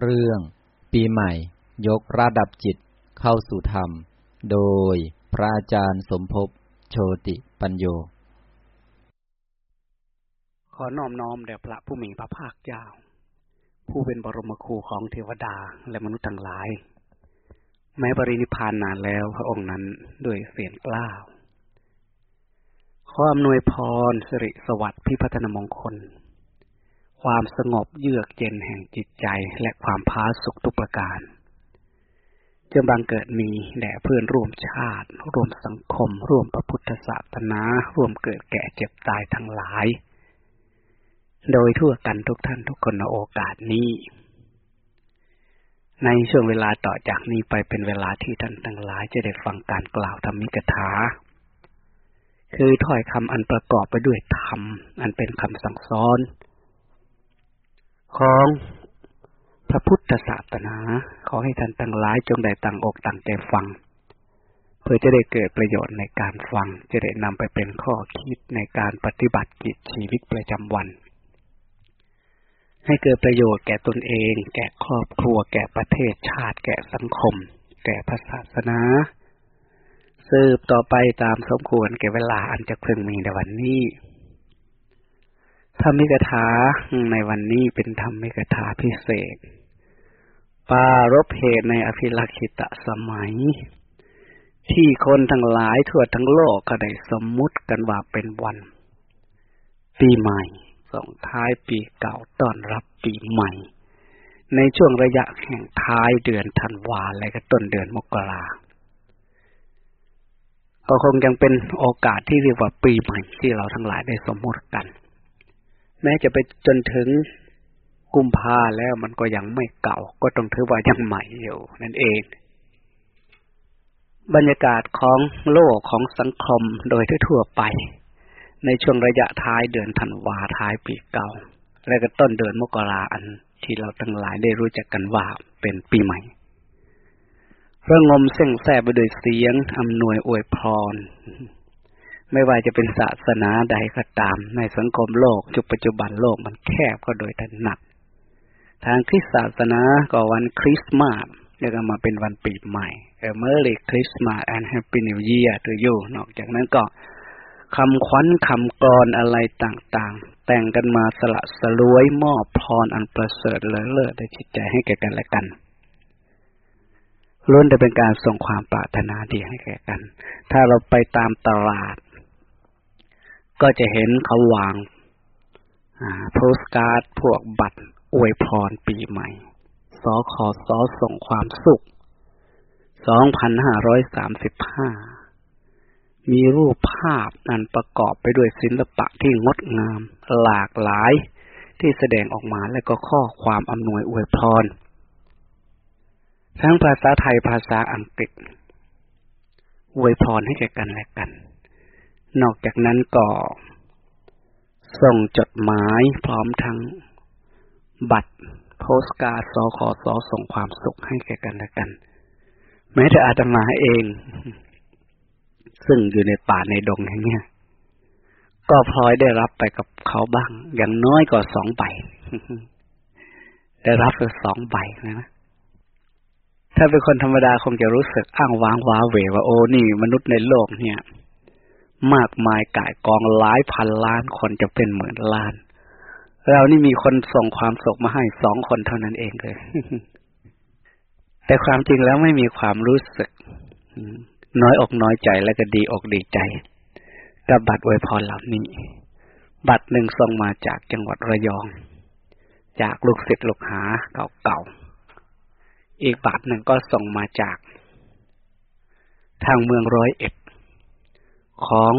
เรื่อง ปีใหม่ ยกระดับจิตเข้าสู่ธรรม โดยพระอาจารย์สมภพโชติปัญโย ขอน้อมน้อมแด่พระผู้มีพระภาคเจ้า ผู้เป็นบรมครูของเทวดาและมนุษย์ทั้งหลาย แม้ปรินิพานนานแล้วพระองค์นั้นด้วยเสียงกล้าวขออำนวยพรสิริสวัสดิ์พิพัฒนมงคล ความสงบเยือกเย็นแห่งจิตใจและความพาสุขทุกประการจึงบังเกิดมีแด่เพื่อนร่วมชาติ ร่วมสังคม ร่วมพระพุทธศาสนา ร่วมเกิดแก่เจ็บตายทั้งหลาย โดยทั่วกันทุกท่านทุกคนในโอกาสนี้ ในช่วงเวลาต่อจากนี้ไปเป็นเวลาที่ท่านทั้งหลายจะได้ฟังการกล่าวธรรมิกถา คือถ้อยคำอันประกอบไปด้วยธรรม อันเป็นคำสั่งสอน ของพระพุทธศาสนา ขอให้ท่านทั้งหลายจงได้ตั้งอกตั้งใจฟัง เพื่อจะได้เกิดประโยชน์ในการฟัง จะได้นำไปเป็นข้อคิดในการปฏิบัติกิจชีวิตประจำวัน ให้เกิดประโยชน์แก่ตนเอง แก่ครอบครัว แก่ประเทศชาติ แก่สังคม แก่ศาสนาสืบต่อไปตามสมควรแก่เวลาอันจะพึงมีในวันนี้ ธรรมิกถาในวันนี้เป็นธรรมิกถาพิเศษ ปารบเหตุในอภิลักษิตะสมัย ที่คนทั้งหลายทั่วทั้งโลกก็ได้สมมุติกันว่าเป็นวัน ปีใหม่ส่งท้ายปีเก่าต้อนรับปีใหม่ ในช่วงระยะแห่งท้ายเดือนธันวาและก็ต้นเดือนมกราก็คงยังเป็นโอกาสที่เรียกว่าปีใหม่ที่เราทั้งหลายได้สมมติกัน แม้จะไปจนถึงกุมภาแล้วมันก็ยังไม่เก่า ก็ต้องถือว่ายังใหม่อยู่ นั่นเอง บรรยากาศของโลกของสังคมโดยทั่วไป ในช่วงระยะท้ายเดือนธันวาท้ายปีเก่า และก็ต้นเดือนมกราอันที่เราทั้งหลายได้รู้จักกันว่าเป็นปีใหม่ระงมเซ็งแซ่ไปด้วยเสียงอำนวยอวยพร ไม่ว่าจะเป็นศาสนาใดก็ตาม ในสังคมโลกจุปัจจุบันโลกมันแคบก็โดยถนัดทางคริสต์ศาสนาก็วันคริสต์มาสแล้วก็มาเป็นวันปีใหม่เออ Merry Christmas and Happy New Year to you นอกจากนั้นก็คำขวัญคำกรอะไรต่างๆ แต่งกันมาสละสลวยมอบพรอันประเสริฐเลอเลิศในจิตใจให้แก่กันและกันล้วนจะเป็นการส่งความปรารถนาดีให้แก่กัน ถ้าเราไปตามตลาด ก็จะเห็นเขาวางโพสการ์ดพวกบัตรอวยพรปีใหม่สอขอสอส่งความสุข 2535 มีรูปภาพนันประกอบไปด้วยศิลปะที่งดงาม หลากหลายที่แสดงออกมาและก็ข้อความอำนวยอวยพร ทั้งภาษาไทยภาษาอังกฤษอวยพรให้แก่กันและกัน นอกจากนั้นก็ ส่งจดหมายพร้อมทั้ง บัตรโพสการ์ดสคสส่งความสุขให้แก่กันและกัน แม้แต่อาตมาเอง ซึ่งอยู่ในป่าในดงอย่างเนี้ยก็พลอยได้รับไปกับเขาบ้าง อย่างน้อยก็สองใบได้รับไปสองใบนะถ้าเป็นคนธรรมดาคงจะรู้สึกอ้างว้างว้าเหวว่าโอ้นี่ มนุษย์ในโลกเนี่ย มากมายกายกองหลายพันล้านคนจะเป็นหมื่นล้าน เรานี่มีคนส่งความสุขมาให้สองคนเท่านั้นเองเลย แต่ความจริงแล้วไม่มีความรู้สึก น้อยอกน้อยใจและก็ดีอกดีใจกับบัตรอวยพรเหล่านี้ บัตรหนึ่งส่งมาจากจังหวัดระยอง จากลูกศิษย์ลูกหาเก่าๆ อีกบาทหนึ่งก็ส่งมาจาก ทางเมืองร้อยเอ็ด ของ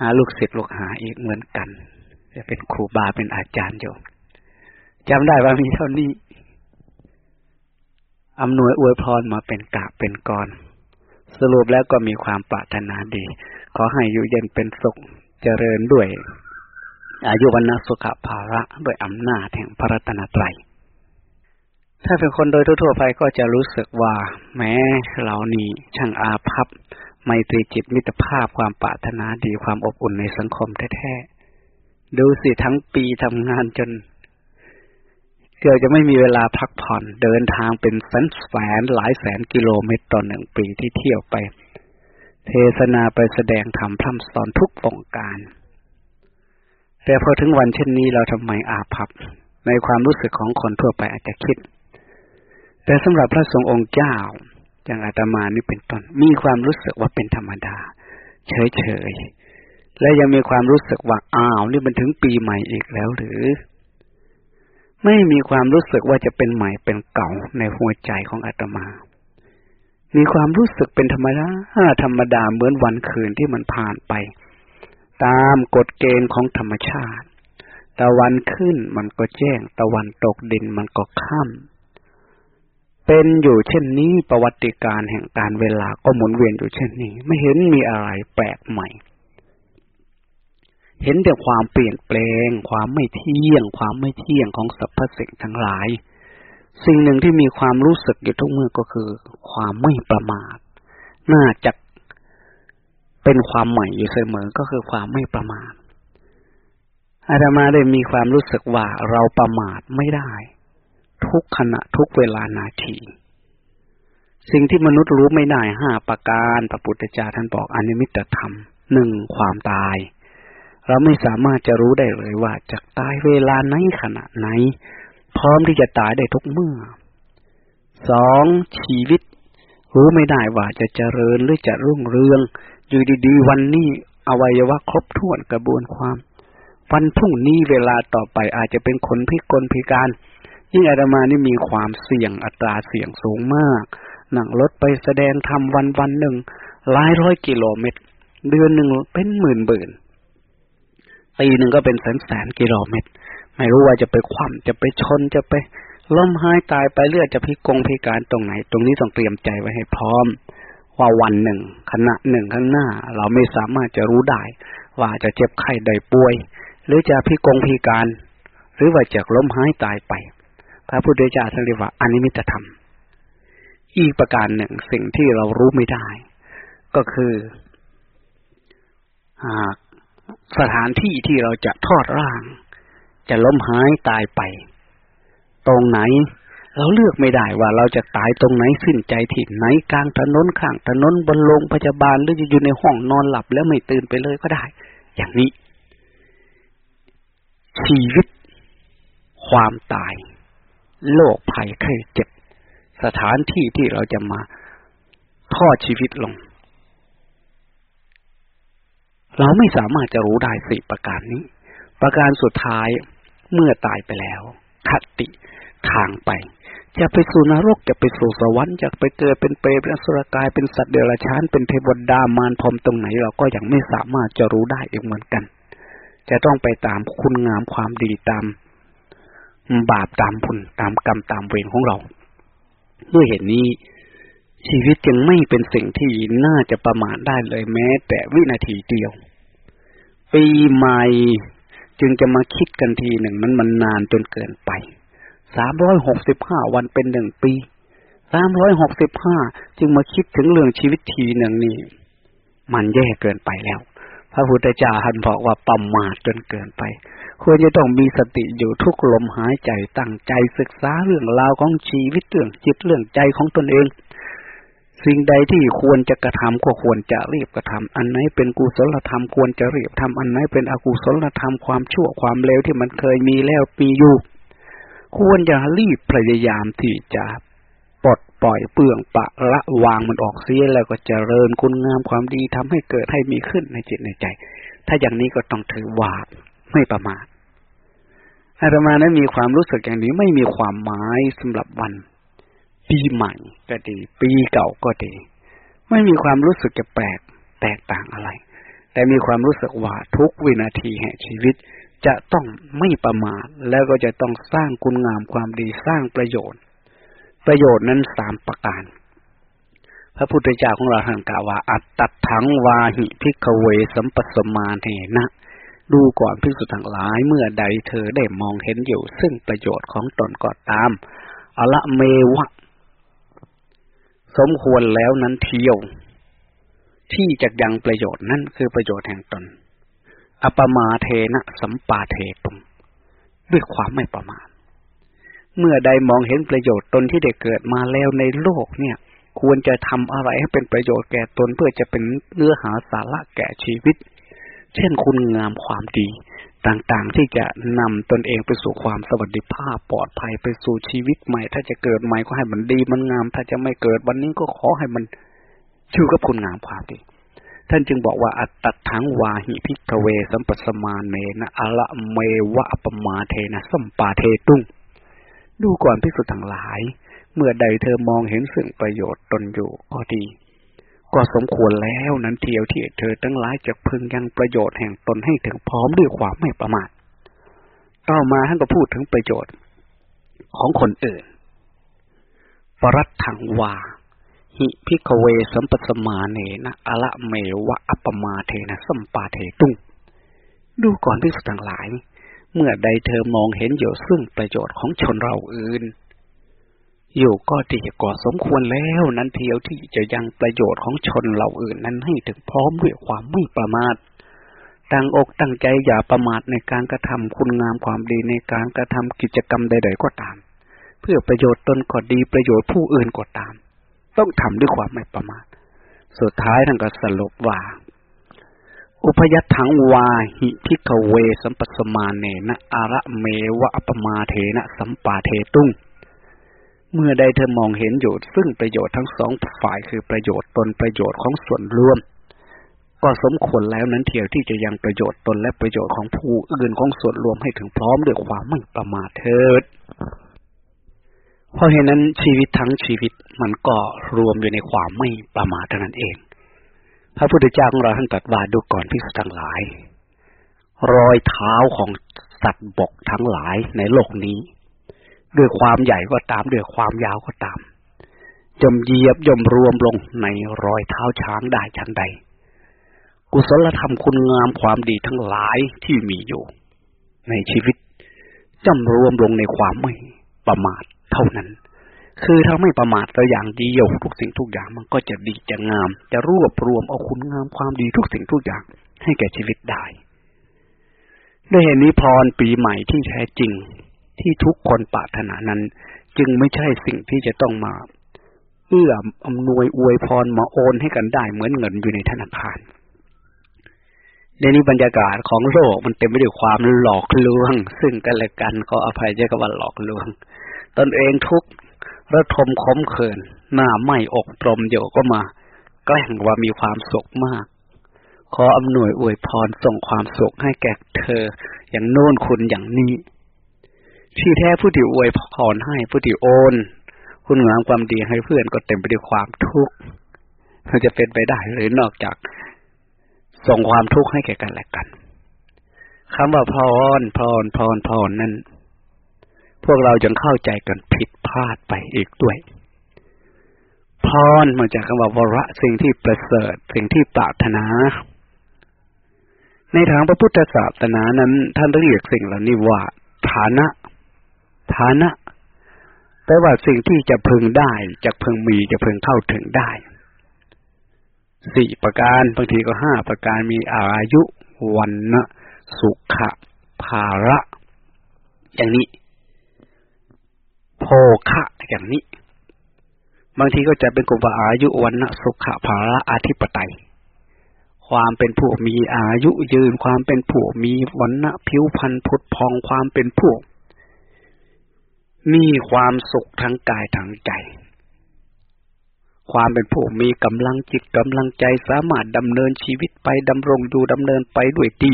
หาลูกศิษย์ลูกหาอีกเหมือนกันจะเป็นครูบาเป็นอาจารย์อยู่จำได้ว่ามีเท่านี้อำนวยอวยพรมาเป็นกะเป็นกร สรุปแล้วก็มีความปรารถนาดี ขอให้อยู่เย็นเป็นสุขเจริญด้วย อายุวันสุขภาระด้วยอำนาจแห่งพระรัตนตรัย ถ้าเป็นคนโดยทั่วไปก็จะรู้สึกว่า แม้เรานี่ช่างอาภัพ ไมตรีจิตมิตรภาพความปรารถนาดีความอบอุ่นในสังคมแท้ๆ ดูสิทั้งปีทำงานจนเกือบจะไม่มีเวลาพักผ่อน เดินทางเป็นแสนแสนหลายแสนกิโลเมตรต่อหนึ่งปีที่เที่ยวไป เทศนาไปแสดงธรรมพร่ำสอนทุกองการ แต่พอถึงวันเช่นนี้เราทำไมอาภัพ ในความรู้สึกของคนทั่วไปอาจจะคิด แต่สำหรับพระสงฆ์องค์เจ้า อย่างอาตมานี่เป็นต้น มีความรู้สึกว่าเป็นธรรมดา เฉยๆและยังมีความรู้สึกว่าอ้าวนี่มันถึงปีใหม่อีกแล้วหรือ ไม่มีความรู้สึกว่าจะเป็นใหม่เป็นเก่าในหัวใจของอาตมา มีความรู้สึกเป็นธรรมดาธรรมดาเหมือนวันคืนที่มันผ่านไป ตามกฎเกณฑ์ของธรรมชาติ ตะวันขึ้นมันก็แจ้ง ตะวันตกดินมันก็ค่ำ เป็นอยู่เช่นนี้ประวัติการแห่งการเวลาก็หมุนเวียนอยู่เช่นนี้ ไม่เห็นมีอะไรแปลกใหม่ เห็นแต่ความเปลี่ยนแปลง ความไม่เที่ยง ความไม่เที่ยงของสรรพสิ่งทั้งหลาย สิ่งหนึ่งที่มีความรู้สึกอยู่ทุกเมื่อก็คือ ความไม่ประมาท น่าจะเป็นความใหม่อยู่เสมอก็คือความไม่ประมาทอาตมาได้มีความรู้สึกว่าเราประมาทไม่ได้ ทุกขณะทุกเวลานาที สิ่งที่มนุษย์รู้ไม่ได้ห้าประการพระพุทธเจ้าท่านบอกอนิมิตธรรมหนึ่งความตาย เราไม่สามารถจะรู้ได้เลยว่าจะตายเวลาไหนขณะไหน พร้อมที่จะตายได้ทุกเมื่อสองชีวิต รู้ไม่ได้ว่าจะเจริญหรือจะรุ่งเรือง อยู่ดีๆ วันนี้อวัยวะครบถ้วนกระบวนความ วันพรุ่งนี้เวลาต่อไปอาจจะเป็นคนพิกลพิการ ยิ่งอาตมานี่มีความเสี่ยงอัตราเสี่ยงสูงมากนั่งรถไปแสดงทำวันวันหนึ่งหลายร้อยกิโลเมตร เดือนหนึ่งเป็นหมื่นเบื่นปีหนึ่งก็เป็นแสนแสนกิโลเมตร ไม่รู้ว่าจะไปคว่ำจะไปชนจะไปล้มหายตายไปเลือดจะพิกงพิการตรงไหน ตรงนี้ต้องเตรียมใจไว้ให้พร้อม ว่าวันหนึ่งขณะหนึ่งข้างหน้า เราไม่สามารถจะรู้ได้ ว่าจะเจ็บไข้ใดป่วย หรือจะพิกงพิการ หรือว่าจะล้มหายตายไป พระพุทธเจ้าท่านเรียกว่าอนิมิตธรรม อีกประการหนึ่งสิ่งที่เรารู้ไม่ได้ ก็คือสถานที่ที่เราจะทอดร่าง จะล้มหายตายไป ตรงไหน เราเลือกไม่ได้ว่าเราจะตายตรงไหนสิ้นใจที่ไหนกลางถนนข้างถนนบนโรงพยาบาลหรือจะอยู่ในห้องนอนหลับแล้วไม่ตื่นไปเลยก็ได้ อย่างนี้ ชีวิตความตาย โรคภัยไข้เจ็บ สถานที่ที่เราจะมาทอดชีวิตลง เราไม่สามารถจะรู้ได้สี่ประการนี้ ประการสุดท้ายเมื่อตายไปแล้ว คติทางไป จะไปสู่นรกจะไปสู่สวรรค์จะไปเกิดเป็นเปรตเป็นสุรกายเป็นสัตว์เดรัจฉานเป็นเทวดามารพรมตรงไหน เราก็ยังไม่สามารถจะรู้ได้อีกเหมือนกัน จะต้องไปตามคุณงามความดีตาม บาปตามผลตามกรรมตามเวรของเรา ด้วยเหตุนี้ ชีวิตจึงไม่เป็นสิ่งที่น่าจะประมาทได้เลยแม้ แต่วินาทีเดียว ปีใหม่จึงจะมาคิดกันทีหนึ่งนั้นมันนานจนเกินไป สามร้อยหกสิบห้าวันเป็นหนึ่งปี สามร้อยหกสิบห้าจึงมาคิดถึงเรื่องชีวิตทีหนึ่งนี่ มันแย่เกินไปแล้ว พระพุทธเจ้าท่านบอกว่าประมาทจนเกินไป ควรจะต้องมีสติอยู่ทุกลมหายใจตั้งใจศึกษาเรื่องราวของชีวิตเรื่องจิตเรื่องใจของตนเอง สิ่งใดที่ควรจะกระทำก็ควรจะรีบกระทำอันไหนเป็นกุศลธรรมควรจะรีบทำอันไหนเป็นอกุศลธรรมความชั่วความเลวที่มันเคยมีแล้วมีอยู่ ควรจะรีบพยายามที่จะปลดปล่อยเปลืองปะละวางมันออกเสียแล้วก็เจริญคุณงามความดีทำให้เกิดให้มีขึ้นในจิตในใจ ถ้าอย่างนี้ก็ต้องถือว่า ไม่ประมาทอาตมานั้นมีความรู้สึกอย่างนี้ไม่มีความหมายสำหรับวัน ปีใหม่ก็ดี ปีเก่าก็ดี ไม่มีความรู้สึกจะแปลกแตกต่างอะไร แต่มีความรู้สึกว่าทุกวินาทีแห่งชีวิตจะต้องไม่ประมาทแล้วก็จะต้องสร้างคุณงามความดีสร้างประโยชน์ ประโยชน์นั้นสามประการ พระพุทธเจ้าของเราท่านกล่าวว่า อัตตัถังวาหิพิกเวสัมปสมาเทนะ ดูก่อนพิสุทั้งหลาย เมื่อใดเธอได้มองเห็นอยู่ ซึ่งประโยชน์ของตนก็ตามอละเมวะ สมควรแล้วนั้นเที่ยว ที่จะยังประโยชน์นั่นคือประโยชน์แห่งตน อปมาเทนะสัมปาเทตุงด้วยความไม่ประมาทเมื่อใดมองเห็นประโยชน์ตนที่ได้เกิดมาแล้วในโลกเนี่ย ควรจะทำอะไรให้เป็นประโยชน์แก่ตนเพื่อจะเป็นเนื้อหาสาระแก่ชีวิต เช่นคุณงามความดีต่างๆ ที่จะนำตนเองไปสู่ความสวัสดิภาพปลอดภัยไปสู่ชีวิตใหม่ ถ้าจะเกิดใหม่ก็ให้มันดีมันงาม ถ้าจะไม่เกิดวันนี้ก็ขอให้มันชื่อกับคุณงามความดี ท่านจึงบอกว่าอัตตถังวาหิพิกเวสัมปสมาเนนะอะละเมวะปมาเทนะสัมปาเทตุงดูก่อนพิสุทั้งหลาย เมื่อใดเธอมองเห็นสิ่งประโยชน์ตนอยู่ก็ดี ก็สมควรแล้วนั้นเทียวที่เธอทั้งหลายจะพึงยังประโยชน์แห่งตนให้ถึงพร้อมด้วยความไม่ประมาทต่อมาท่านก็พูดถึงประโยชน์ ของคนอื่น ปรัตถังวา หิพิกเวสัมปสมาเนนะอะละเมวะอัปมาเทนะสัมปาเทตุงดูก่อนพิสุดทั้งหลาย เมื่อใดเธอมองเห็นอยู่ซึ่งประโยชน์ของชนเราอื่น อยู่ก็ดีก่อสมควรแล้วนั้นเทียวที่จะยังประโยชน์ของชนเราอื่นนั้นให้ถึงพร้อมด้วยความไม่ประมาทตั้งอกตั้งใจอย่าประมาทในการกระทำคุณงามความดีในการกระทำกิจกรรมใด ๆ ก็ตาม เพื่อประโยชน์ตนก็ดีประโยชน์ผู้อื่นก็ตาม ต้องทำด้วยความไม่ประมาท สุดท้ายท่านก็สรุปว่า อุพยัตถังวาหิพิกเวสัมปสมาเนนะอาระเมวะปมาเทนะสัมปาเทตุง เมื่อใดเธอมองเห็นอยู่ซึ่งประโยชน์ทั้งสองฝ่ายคือประโยชน์ตนประโยชน์ของส่วนรวม ก็สมควรแล้วนั้นเทียวที่จะยังประโยชน์ตนและประโยชน์ของผู้อื่นของส่วนรวมให้ถึงพร้อมด้วยความไม่ประมาทเถิด เพราะเหตุนั้นชีวิตทั้งชีวิตมันก็รวมอยู่ในความไม่ประมาทเท่านั้นเอง พระพุทธเจ้าของเราท่านตรัสว่าดูก่อนพิสุทั้งหลาย รอยเท้าของสัตว์บกทั้งหลายในโลกนี้ ด้วยความใหญ่ก็ตามด้วยความยาวก็ตามจมเยียบย่อมรวมลงในรอยเท้าช้างได้ชั้นใด กุศลธรรมคุณงามความดีทั้งหลายที่มีอยู่ ในชีวิตจำรวมลงในความไม่ประมาทเท่านั้น คือถ้าไม่ประมาทตัวอย่างดียู่ทุกสิ่งทุกอย่างมันก็จะดีจะงาม จะรวบรวมเอาคุณงามความดีทุกสิ่งทุกอย่างให้แก่ชีวิตได้ด้วยเหตุนี้พรปีใหม่ที่แท้จริง ที่ทุกคนปรารถนานั้น จึงไม่ใช่สิ่งที่จะต้องมา เอื้ออำนวยอวยพรมาโอนให้กันได้เหมือนเงินอยู่ในธนาคารในนี้บรรยากาศของโลกมันเต็มไปด้วยความหลอกลวง ซึ่งกันและกันขออภัยเจ้ากับว่าหลอกลวง ตนเองทุกข์ระทมคมเขิน หน้าไม่อกตรมโยก็มา แกล้งว่ามีความสุขมาก ขออำนวยอวยพรส่งความสุขให้แก่เธอ อย่างโน้นคุณอย่างนี้ ที่แท้ผู้ที่อวยพรให้ผู้ที่โอนคุณงามความดีให้เพื่อนก็เต็มไปด้วยความทุกข์มันจะเป็นไปได้หรือนอกจากส่งความทุกข์ให้แก่กันและกันคำว่าพรพรพรพรนั้น พวกเรายังเข้าใจกันผิดพลาดไปอีกด้วย พรมาจากคำว่าวระสิ่งที่ประเสริฐสิ่งที่ปรารถนา ในทางพระพุทธศาสนานั้น ท่านเรียกสิ่งเหล่านี้ว่าฐานะ ฐานะแปลว่าสิ่งที่จะพึงได้จะพึงมีจะพึงเข้าถึงได้สี่ประการบางทีก็ห้าประการมีอายุวันนะสุขะภาระ อย่างนี้โภคะอย่างนี้ บางทีก็จะเป็นกลุ่มอายุวันนะสุขภาระอาธิปไตย ความเป็นผู้มีอายุยืน ความเป็นผู้มีวันนะผิวพรรณพุทธพองความเป็นผู้ มีความสุขทั้งกายทั้งใจ ความเป็นผู้มีกำลังจิตกำลังใจสามารถดำเนินชีวิตไปดำรงอยู่ดำเนินไปด้วยดี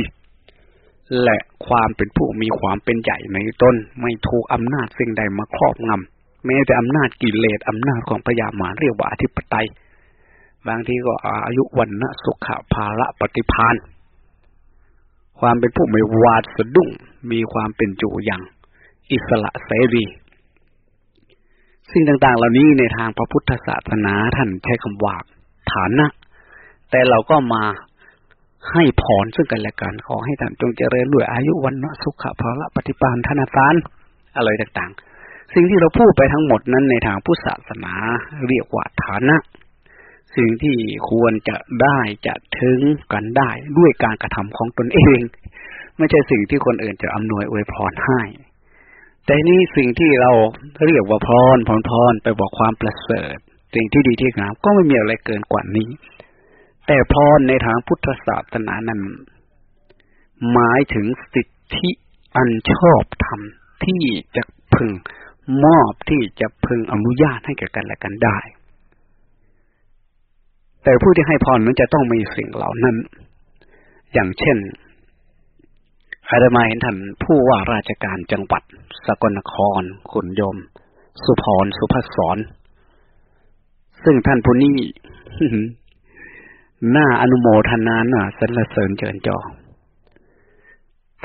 และความเป็นผู้มีความเป็นใหญ่ในตนไม่ถูกอำนาจสิ่งใดมาครอบงำแม้แต่อำนาจกิเลสอำนาจของพยามารเรียกว่าอธิปไตย บางทีก็อายุวันนะสุขภาระปฏิพานความเป็นผู้ไม่วาดสะดุ้งมีความเป็นจูอย่างอิสระเสรี สิ่งต่างๆ เหล่านี้ในทางพระพุทธศาสนาท่านใช้คำว่าฐานะ แต่เราก็มาให้พรซึ่งกันและกันขอให้ท่านจงเจริญด้วยอายุวันนะสุขภาระปฏิปานธนาสารอะไรต่างๆ สิ่งที่เราพูดไปทั้งหมดนั้นในทางพุทธศาสนาเรียกว่าฐานะ สิ่งที่ควรจะได้จะถึงกันได้ด้วยการกระทำของตนเอง ไม่ใช่สิ่งที่คนอื่นจะอำนวยอวยพรให้ แต่นี่สิ่งที่เราเรียกว่าพรพรพรไปบอกความประเสริฐ สิ่งที่ดีที่งามก็ไม่มีอะไรเกินกว่านี้ แต่พรในทางพุทธศาสนานั้น หมายถึงสิทธิอันชอบธรรมที่จะพึงมอบที่จะพึงอนุญาตให้แก่กันและกันได้ แต่ผู้ที่ให้พรนั้นจะต้องมีสิ่งเหล่านั้น อย่างเช่น อาตมาเห็นท่านผู้ว่าราชการจังหวัด สกลนคร ขุนยม สุพรสุภศรซึ่งท่านผู้นี้หน้าอนุโมทนาน้าสรรเสริญเจิญจอ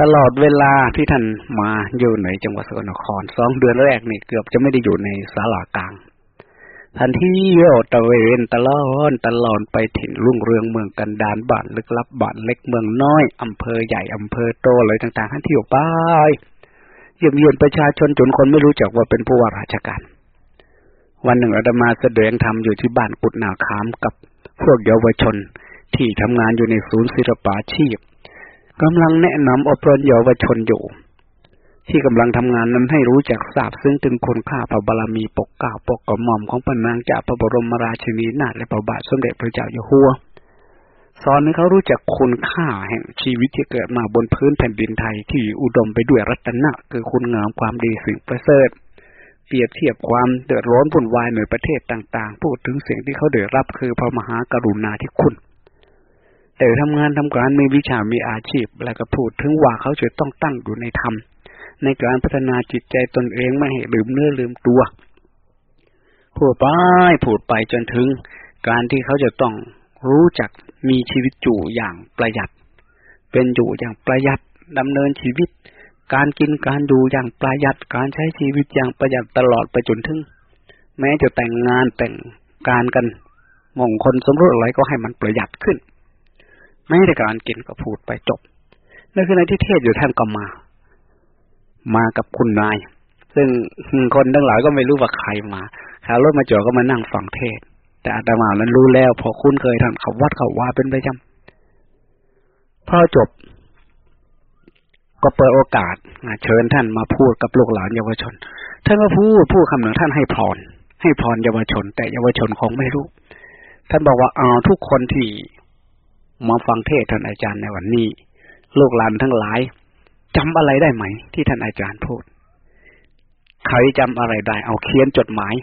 ตลอดเวลาที่ท่านมาอยู่ในจังหวัดสกลนครสองเดือนแรกนี่เกือบจะไม่ได้อยู่ในศาลากลาง ทันที่เยวตะเวนตลอดตลอดไปถิ่นรุ่งเรืองเมืองกันดานบ้านลึกลับบ้านเล็กเมืองน้อยอำเภอใหญ่อำเภอโตเลยต่างๆท่านที่อยู่ไปเยี่ยมเยือนประชาชนจนคนไม่รู้จักว่าเป็นผู้ว่าราชการ วันหนึ่งอาตมาแสดงธรรมอยู่ที่บ้านกุดนาคามกับพวกเยาวชนที่ทำงานอยู่ในศูนย์ศิลปาชีพกำลังแนะนำอบรมเยาวชนอยู่ ที่กำลังทำงานนั้นให้รู้จักทราบซึ่งถึงคุณค่าพระบารมีปกเก้าปกกระหม่อมของปนางจากพระบรมราชินีนาถและพระบาทสมเด็จพระเจ้าอยู่หัว สอนให้เขารู้จักคุณค่าแห่งชีวิตที่เกิดมาบนพื้นแผ่นดินไทยที่อุดมไปด้วยรัตนะคือคุณงามความดีสิ่งประเสริฐเปรียบเทียบความเดือดร้อนวุ่นวายในประเทศต่างๆ พูดถึงสิ่งที่เขาเดือดรับคือพระมหากรุณาธิคุณ แต่ทำงานทำการมีวิชามีอาชีพ แล้วก็พูดถึงว่าเขาจะต้องตั้งอยู่ในธรรม ในการพัฒนาจิตใจตนเองไม่ให้ลืมเนื้อลืมตัวพูดไปพูดไปจนถึง การที่เขาจะต้องรู้จักมีชีวิตอยู่อย่างประหยัด เป็นอยู่อย่างประหยัดดำเนินชีวิต การกินการดูอย่างประหยัด การใช้ชีวิตอย่างประหยัดตลอดไปจนถึง แม้จะแต่งงานแต่งการกันมงคลสมรสอะไรก็ให้มันประหยัดขึ้น ไม่ได้การกินก็พูดไปจบนั่นคือในที่เทศอยู่ท่านก็มา มากับคุณนาย ซึ่งคนทั้งหลายก็ไม่รู้ว่าใครมาขารถมาจอดก็มานั่งฟังเทศ แต่อาตมานั้นรู้แล้ว พอคุ้นเคยท่านเขาวัดเขาว่าเป็นประจำพอจบ ก็เปิดโอกาสเชิญท่านมาพูดกับลูกหลานเยาวชน ท่านก็พูดพูดคำหนึ่งท่านให้พรให้พรเยาวชน แต่เยาวชนคงไม่รู้ ท่านบอกว่าเอาทุกคนที่มาฟังเทศท่านอาจารย์ในวันนี้ ลูกหลานทั้งหลาย จำอะไรได้ไหม ที่ท่านอาจารย์พูด ใครจำอะไรได้ เอาเขียนจดหมาย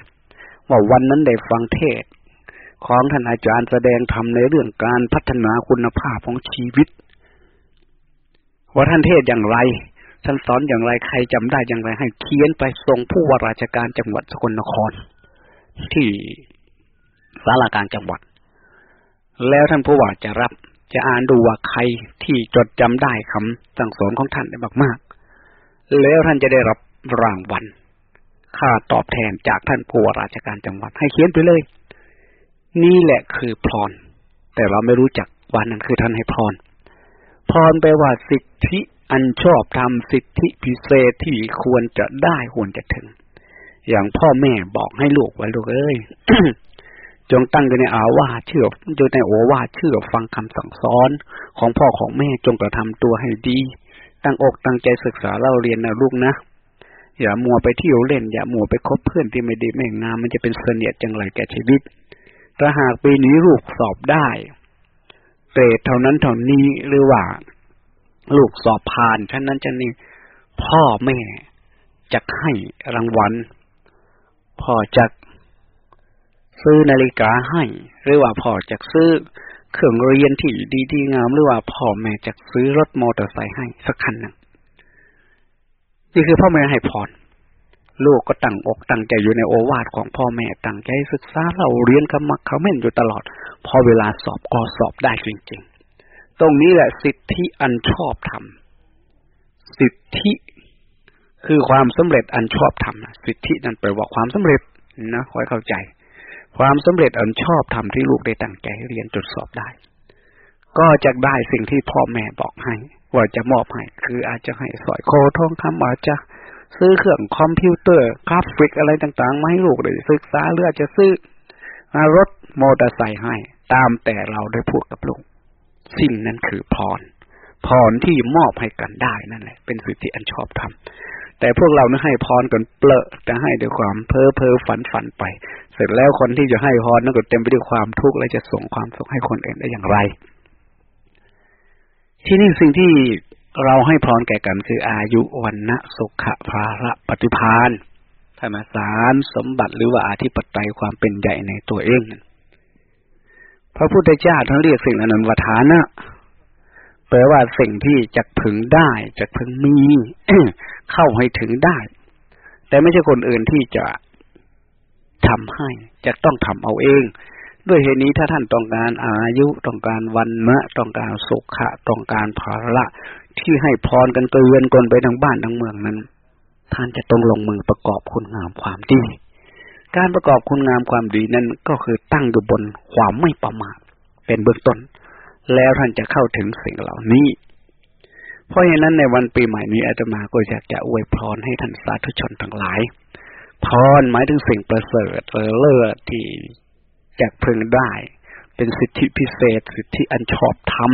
ว่าวันนั้นได้ฟังเทศ ของท่านอาจารย์แสดงธรรมในเรื่องการพัฒนาคุณภาพของชีวิต ว่าท่านเทศอย่างไร ท่านสอนอย่างไรใครจำได้อย่างไร ให้เขียนไปส่งผู้ว่าราชการจังหวัดสกลนคร ที่สารการจังหวัด แล้วท่านผู้ว่าจะรับ จะอ่านดูว่าใครที่จดจำได้คำสั่งสอนของท่านได้มากๆ แล้วท่านจะได้รับรางวัลค่าตอบแทนจากท่านผู้ว่าราชการจังหวัดให้เขียนไปเลย นี่แหละคือพร แต่เราไม่รู้จักวันนั้นคือท่านให้พร พรแปลว่าสิทธิอันชอบทำสิทธิพิเศษที่ควรจะได้ควรจะถึง อย่างพ่อแม่บอกให้ลูกไว้ลูกเอ้ย จงตั้งอยู่ในอาวาเชื่ออยู่ในโอวาเชื่อฟังคำสั่งสอนของพ่อของแม่จงกระทำตัวให้ดี ตั้งอกตั้งใจศึกษาเล่าเรียนนะลูกนะ อย่ามัวไปเที่ยวเล่น อย่ามัวไปคบเพื่อนที่ไม่ดีไม่งามมันจะเป็นเสนียดจังไรแก่ชีวิตถ้าหากปีนี้ลูกสอบได้เตรดเท่านั้นเท่านี้หรือว่า ลูกสอบผ่านท่านนั้นจะนี่พ่อแม่จะให้รางวัลพ่อจะ ซื้อนาฬิกาให้ หรือว่าพ่อจะซื้อเครื่องเรียนที่ดีดีงามหรือว่าพ่อแม่จะซื้อรถมอเตอร์ไซค์ให้สักคันหนึ่งนี่คือพ่อแม่ให้พรลูกก็ตั้งอกตั้งใจอยู่ในโอวาทของพ่อแม่ตั้งใจศึกษาเราเรียนคำมักเขาเม่นอยู่ตลอด พอเวลาสอบก็สอบได้จริงๆ ตรงนี้แหละสิทธิอันชอบธรรมสิทธิคือความสำเร็จอันชอบธรรมสิทธินั่นแปลว่าความสำเร็จนะคอยเข้าใจ ความสำเร็จอันชอบธรรมที่ลูกได้ตั้งใจเรียนจนสอบได้ ก็จะได้สิ่งที่พ่อแม่บอกให้ ว่าจะมอบให้ คืออาจจะให้สร้อยคอทองคำอาจจะซื้อเครื่องคอมพิวเตอร์กราฟิกอะไรต่างๆมาให้ลูกได้ศึกษาหรืออาจจะซื้อรถมอเตอร์ไซค์ให้ ตามแต่เราได้พูดกับลูก สิ่งนั้นคือพร พรที่มอบให้กันได้นั่นแหละ เป็นสิทธิอันชอบธรรมแต่พวกเราไม่ให้พรกันเปลอะแต่ให้ด้วยความเพ้อเพ้อฝันฝันไป เสร็จแล้วคนที่จะให้พรนั่นก็เต็มไปด้วยความทุกข์และจะส่งความสุขให้คนอื่นได้อย่างไร ที่นี่สิ่งที่เราให้พรแก่กันคืออายุวันนะสุขภาระปฏิพานธรรมสารสมบัติหรือว่าอาธิปไตยความเป็นใหญ่ในตัวเองพระพุทธเจ้าท่านเรียกสิ่งนั้นว่าฐานะแปลว่าสิ่งที่จะพึงได้จะพึงมีเข้าให้ถึงได้ แต่ไม่ใช่คนอื่นที่จะ ทำให้จะต้องทำเอาเอง ด้วยเหตุนี้ถ้าท่านต้องการอายุต้องการวันมะ ต้องการสุขะต้องการภาระที่ให้พรกันเกลือนกลไปทั้งบ้านทั้งเมืองนั้น ท่านจะต้องลงมือประกอบคุณงามความดี การประกอบคุณงามความดีนั้นก็คือตั้งอยู่บนความไม่ประมาทเป็นเบื้องต้น แล้วท่านจะเข้าถึงสิ่งเหล่านี้ เพราะฉะนั้นในวันปีใหม่นี้อาตมาก็อยากจะอวยพรให้ท่านสาธุชนทั้งหลาย พรหมายถึงสิ่งประเสริฐเลิศที่จะพึงได้ เป็นสิทธิพิเศษ สิทธิอันชอบธรรม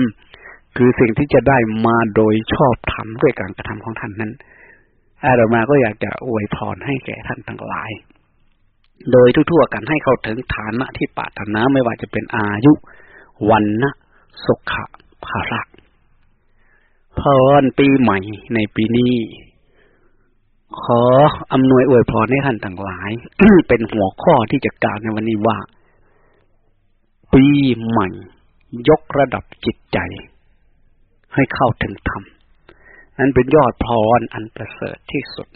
คือสิ่งที่จะได้มาโดยชอบธรรมด้วยการกระทำของท่านนั้นอาตมาก็อยากจะอวยพรให้แก่ท่านทั้งหลาย โดยทั่วๆกันให้เข้าถึงฐานะที่ปรารถนาไม่ว่าจะเป็นอายุ วันนะสุขะภาระพรปีใหม่ในปีนี้ ขออำนวยอวยพรให้ท่านทั้งหลาย เป็นหัวข้อที่จะกล่าวในวันนี้ว่า ปีใหม่ ยกระดับจิตใจ ให้เข้าถึงธรรมนั้นเป็นยอดพรอันประเสริฐที่สุด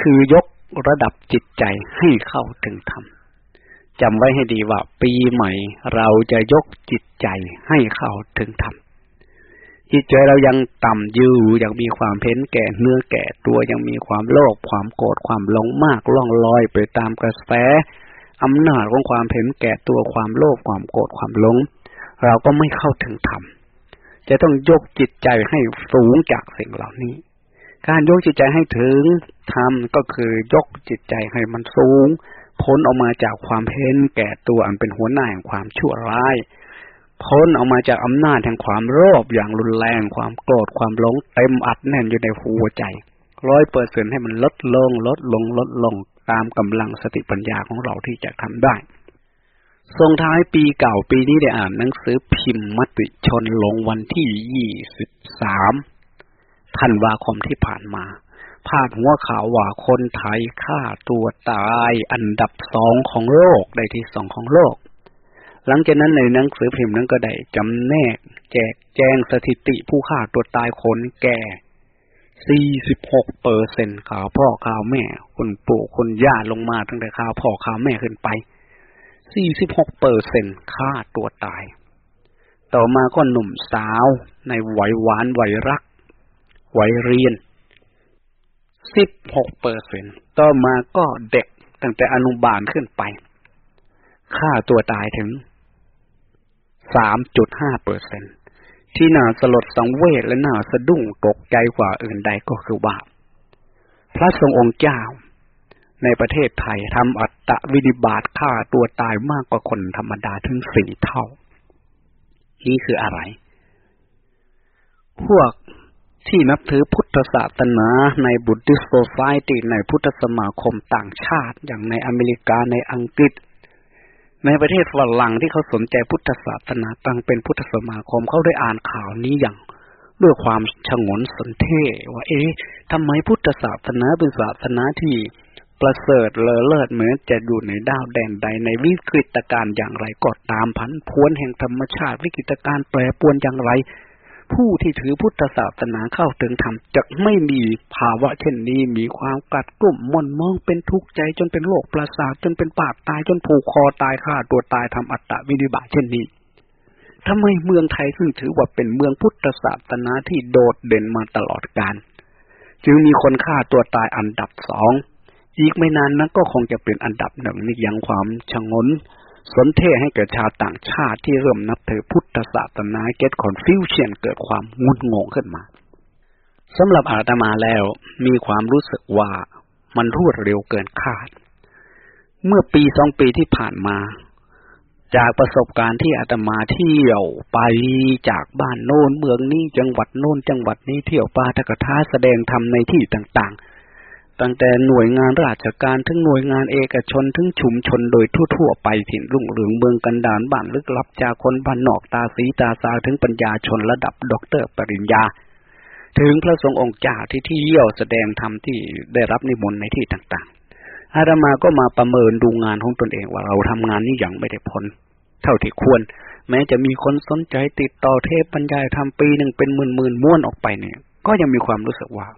คือยกระดับจิตใจให้เข้าถึงธรรมจำไว้ให้ดีว่า ปีใหม่เราจะยกจิตใจให้เข้าถึงธรรม จิตใจเรายังต่ำอยู่ยังมีความเพ้นแก่เนื้อแก่ตัวยังมีความโลภความโกรธความหลงมากล่องลอยไปตามกระแสอำนาจของความเพ้นแก่ตัวความโลภความโกรธความหลง เราก็ไม่เข้าถึงธรรมจะต้องยกจิตใจให้สูงจากสิ่งเหล่านี้ การยกจิตใจให้ถึงธรรมก็คือยกจิตใจให้มันสูงพ้นออกมาจากความเพ้นแก่ตัวอันเป็นหัวหน้าแห่งความชั่วร้าย พ้นออกมาจากอำนาจแห่งความโลภอย่างรุนแรงความโกรธความหลงเต็มอัดแน่นอยู่ในหัวใจร้อยเปอร์เซ็นให้มันลดลง ลดลงลดลงตามกำลังสติปัญญาของเราที่จะทำได้ส่งท้ายปีเก่าปีนี้ได้อ่านหนังสือพิมพ์มติชนลงวันที่ยี่สิบสามธันวาคมที่ผ่านมา พาดหัวข่าวว่าคนไทยฆ่าตัวตายอันดับสองของโลก ได้ที่สองของโลก หลังจากนั้นในหนังสือพิมพ์นั้นก็ได้จำแนก แจกแจงสถิติผู้ฆ่าตัวตายคนแก่ 46เปอร์เซ็นข่าวพ่อข่าวแม่ คนปู่คนย่าลงมาตั้งแต่ข่าวพ่อข่าวแม่ขึ้นไป 46เปอร์เซ็นฆ่าตัวตาย ต่อมาก็หนุ่มสาวในวัยหวานวัยรักวัยเรียนสิบหกเปอร์เซ็นต่อมาก็เด็กตั้งแต่อนุบาลขึ้นไปฆ่าตัวตายถึง สามจุดห้าเปอร์เซ็นที่น่าสลดสังเวชและน่าสะดุ้งตกใจกว่าอื่นใดก็คือว่า พระทรงองค์เจ้า ในประเทศไทยทำอัตตวินิบาตฆ่าตัวตายมากกว่าคนธรรมดาถึงสี่เท่า นี่คืออะไร พวกที่นับถือพุทธศาสนาในบุตติสโซซายตีในพุทธสมาคมต่างชาติ อย่างในอเมริกาในอังกฤษ ในประเทศฝรั่งที่เขาสนใจพุทธศาสนาตั้งเป็นพุทธสมาคมเขาได้อ่านข่าวนี้อย่างด้วยความชงนสนเทว่า เอ๊ะทำไมพุทธศาสนาเป็นศาสนาที่ประเสริฐเลอเลิศเหมือนจะอยู่ในดาวแดนใดในวิกฤตการณ์อย่างไรก็ตามผันพวนแห่งธรรมชาติ วิกฤตการณ์แปรปวนอย่างไร ผู้ที่ถือพุทธศาสนาเข้าถึงธรรมจะไม่มีภาวะเช่นนี้มีความกัดกลุ่มมนมองเป็นทุกข์ใจจนเป็นโรคประสาทจนเป็นปากตายจนผูกคอตายฆ่าตัวตายทำอัตตวินิบาตเช่นนี้ทำไมเมืองไทยซึ่งถือว่าเป็นเมืองพุทธศาสนาที่โดดเด่นมาตลอดกาลจึงมีคนฆ่าตัวตายอันดับสองอีกไม่นานนั้นก็คงจะเป็นอันดับหนึ่งนี่ยังความชงน สนเทให้เกิดชาวต่างชาติที่เริ่มนับถือพุทธศาสนาเกิดคอนฟิวเชียนเกิดความงุนงงขึ้นมาสำหรับอาตมาแล้วมีความรู้สึกว่ามันรวดเร็วเกินคาด เมื่อปีสองปีที่ผ่านมา จากประสบการณ์ที่อาตมาเที่ยวไปจากบ้านโน้นเมืองนี้จังหวัดโน้นจังหวัดนี้เที่ยวปาฐกถาแสดงธรรมในที่ต่าง ตั้งแต่หน่วยงานราชการถึงหน่วยงานเอกชนถึงชุมชนโดยทั่วๆไปถิ่นรุ่งเรืองเมืองกันดารบ้านลึกลับจากคนบ้านนอกตาสีตาสาถึงปัญญาชนระดับด็อกเตอร์ปริญญา ถึงพระสงฆ์องค์เจ้าที่ที่เที่ยวแสดงธรรมที่ได้รับนิมนต์ในที่ต่างๆ อาตมาก็มาประเมินดูงานของตนเองว่าเราทำงานนี้อย่างไม่ได้ผลเท่าที่ควร แม้จะมีคนสนใจติดต่อเทพบรรยายทำปีหนึ่งเป็นหมื่นๆม้วนออกไปเนี่ย ก็ยังมีความรู้สึกว่า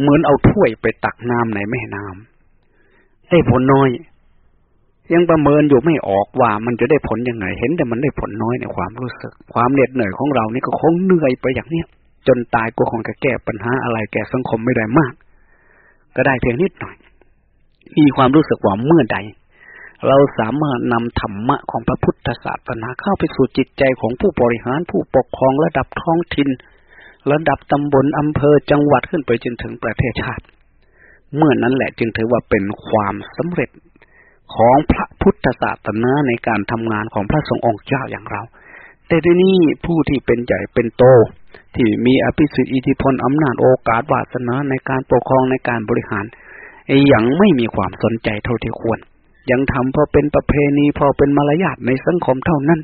เหมือนเอาถ้วยไปตักน้ำในแม่น้ำได้ผลน้อย ยังประเมินอยู่ไม่ออกว่ามันจะได้ผลยังไง เห็นแต่มันได้ผลน้อยในความรู้สึก ความเหน็ดเหนื่อยของเรานี่ก็คงเหนื่อยไปอย่างเนี้ยจนตายก็คงจะแก้ปัญหาอะไรแก่สังคมไม่ได้มาก ก็ได้เพียงนิดหน่อย มีความรู้สึกว่าเมื่อใด เราสามารถนำธรรมะของพระพุทธศาสนาเข้าไปสู่จิตใจของผู้บริหารผู้ปกครองระดับท้องถิ่น ระดับตำบลอำเภอจังหวัดขึ้นไปจนถึงประเทศชาติ เมื่อนั้นแหละจึงถือว่าเป็นความสำเร็จของพระพุทธศาสนาในการทำงานของพระสงฆ์องค์เจ้าอย่างเรา แต่ที่นี้ผู้ที่เป็นใหญ่เป็นโต ที่มีอภิสิทธิอิทธิพลอำนาจโอกาสวาสนาในการปกครองในการบริหารยังไม่มีความสนใจเท่าที่ควร ยังทำพอเป็นประเพณีพอเป็นมารยาทในสังคมเท่านั้น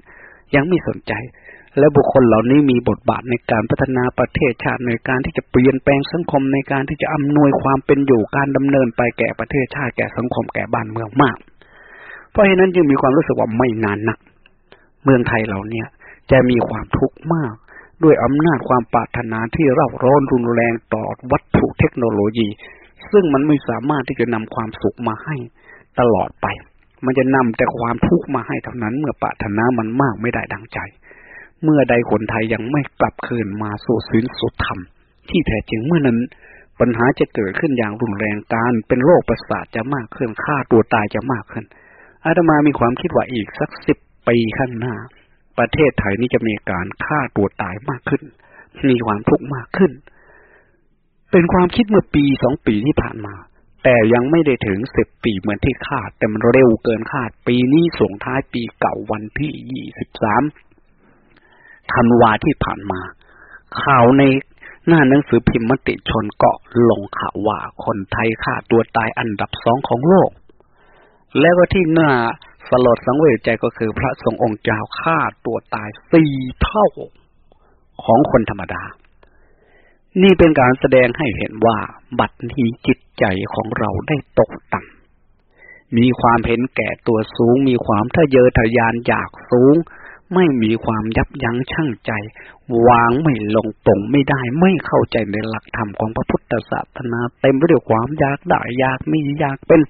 ยังไม่สนใจและบุคคลเหล่านี้มีบทบาทในการพัฒนาประเทศชาติในการที่จะเปลี่ยนแปลงสังคมในการที่จะอำนวยความเป็นอยู่การดำเนินไปแก่ประเทศชาติแก่สังคมแก่บ้านเมืองมาก เพราะฉะนั้นจึงมีความรู้สึกว่าไม่นานนัก เมืองไทยเราเนี่ยจะมีความทุกข์มาก ด้วยอำนาจความปรารถนาที่เร่าร้อนรุนแรงต่อวัตถุเทคโนโลยี ซึ่งมันไม่สามารถที่จะนำความสุขมาให้ตลอดไป มันจะนำแต่ความทุกข์มาให้เท่านั้นเมื่อปรารถนามันมากไม่ได้ดังใจ เมื่อใดคนไทยยังไม่กลับคืนมาสู่ศีลสุธรรม ที่แท้จริงเมื่อนั้น ปัญหาจะเกิดขึ้นอย่างรุนแรงการเป็นโรคประสาทจะมากขึ้นค่าตัวตายจะมากขึ้น อาตมามีความคิดว่าอีกสักสิบปีข้างหน้า ประเทศไทยนี้จะมีการฆ่าตัวตายมากขึ้น มีความทุกข์มากขึ้น เป็นความคิดเมื่อปีสองปีที่ผ่านมา แต่ยังไม่ได้ถึงสิบปีเหมือนที่คาด แต่มันเร็วเกินคาด ปีนี้ส่งท้ายปีเก่าวันที่ยี่สิบสาม ธันวาที่ผ่านมา ข่าวในหน้าหนังสือพิมพ์มติชนก็ลงข่าวว่าคนไทยฆ่าตัวตายอันดับสองของโลก แล้วก็ที่หน้าสลดสังเวชใจก็คือพระสงฆ์องค์เจ้าฆ่าตัวตายสี่เท่าของคนธรรมดา นี่เป็นการแสดงให้เห็นว่าบัดนี้จิตใจของเราได้ตกต่ำมีความเห็นแก่ตัวสูง มีความทะเยอทะยานอยากสูง ไม่มีความยับยั้งชั่งใจ วางไม่ลงปงไม่ได้ ไม่เข้าใจในหลักธรรมของพระพุทธศาสนาเต็มไปด้วยความอยากได้อยากมีอยากเป็น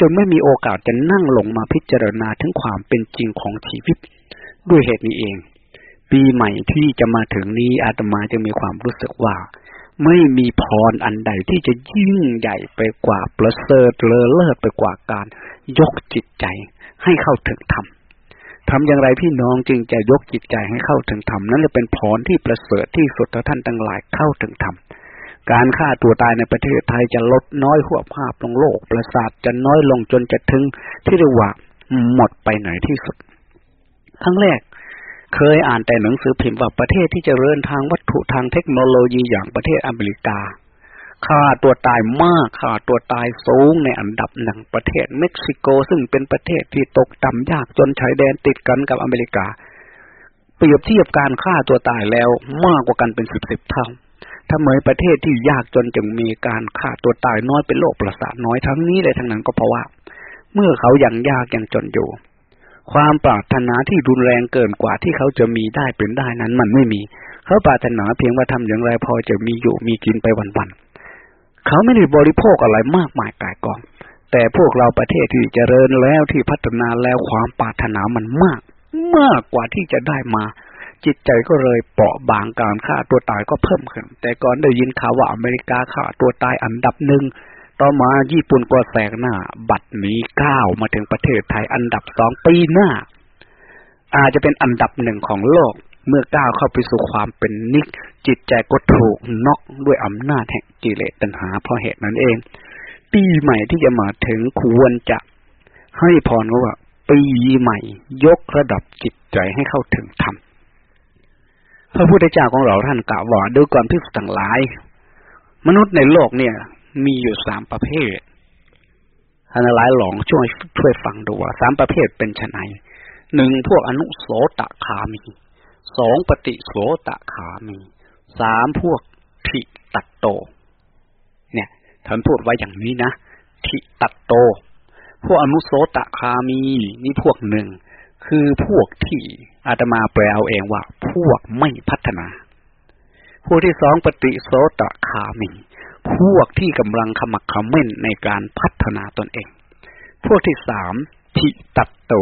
จนไม่มีโอกาสจะนั่งลงมาพิจารณาถึงความเป็นจริงของชีวิต ด้วยเหตุนี้เอง ปีใหม่ที่จะมาถึงนี้อาตมาจะมีความรู้สึกว่า ไม่มีพรอันใดที่จะยิ่งใหญ่ไปกว่าประเสริฐเลอเลิศไปกว่าการ ยกจิตใจให้เข้าถึงธรรม ทำอย่างไรพี่น้องจึงจะยกจิตใจให้เข้าถึงธรรมนั่นจะเป็นพรที่ประเสริฐที่สุดท่านทั้งหลายเข้าถึงธรรมการฆ่าตัวตายในประเทศไทยจะลดน้อยหัวภาพลงโลก ประสาทจะน้อยลงจนจะถึงที่เรียกว่าหมดไปไหนที่สุดครั้งแรก เคยอ่านแต่หนังสือพิมพ์ว่าประเทศที่จะเริญทางวัตถุทางเทคโนโลยีอย่างประเทศอเมริกา ฆ่าตัวตายมากฆ่าตัวตายสูงในอันดับหนึ่งประเทศเม็กซิโกซึ่งเป็นประเทศที่ตกต่ำยากจนชายแดนติดกันกับอเมริกา เปรียบเทียบการฆ่าตัวตายแล้วมากกว่ากันเป็นสิบสิบเท่าทำไมประเทศที่ยากจนจึงมีการฆ่าตัวตายน้อยเป็นโรคประสาทน้อยทั้งนี้เลยทั้งนั้นก็เพราะว่า เมื่อเขายังยากยังจนอยู่ ความปรารถนาที่รุนแรงเกินกว่าที่เขาจะมีได้เป็นได้นั้นมันไม่มี เขาปรารถนาเพียงว่าทำอย่างไรพอจะมีอยู่มีกินไปวันๆ เขาไม่ได้บริโภคอะไรมากมายกายกอง แต่พวกเราประเทศที่เจริญแล้วที่พัฒนาแล้วความปรารถนามันมาก มากกว่าที่จะได้มา จิตใจก็เลยเปราะบางการฆ่าตัวตายก็เพิ่มขึ้น แต่ก่อนได้ยินข่าวว่าอเมริกาฆ่าตัวตายอันดับหนึ่งต่อมาญี่ปุ่นก็แซงหน้า บัตรนี้ก้าวมาถึงประเทศไทยอันดับสองปีหน้า อาจจะเป็นอันดับหนึ่งของโลก เมื่อก้าวเข้าไปสู่ความเป็นนิก จิตใจก็ถูกน็อกด้วยอำนาจแห่งกิเลสตัณหาเพราะเหตุนั้นเอง ปีใหม่ที่จะมาถึงควรจะให้พรว่า ปีใหม่ ยกระดับจิตใจให้เข้าถึงธรรมพระพุทธเจ้าของเราท่านกล่าวว่าด้วยความพิสูจน์ต่างหลาย มนุษย์ในโลกเนี่ย มีอยู่สามประเภทท่านหลายหลองช่วยช่วยฟังดูว่าสามประเภทเป็นไนหนึ่งพวกอนุโสตคามี สองปฏิโสตคามีสามพวกทิตัตโต เนี่ยท่านพูดไว้อย่างนี้นะทิตัตโต พวกอนุโสตคามี นี่พวกหนึ่ง คือพวกที่อาตมาแปลเอาเองว่า พวกไม่พัฒนา พวกที่สองปฏิโสตคามี พวกที่กำลังขมักขม้นในการพัฒนาตนเอง พวกที่สามทิตัตโต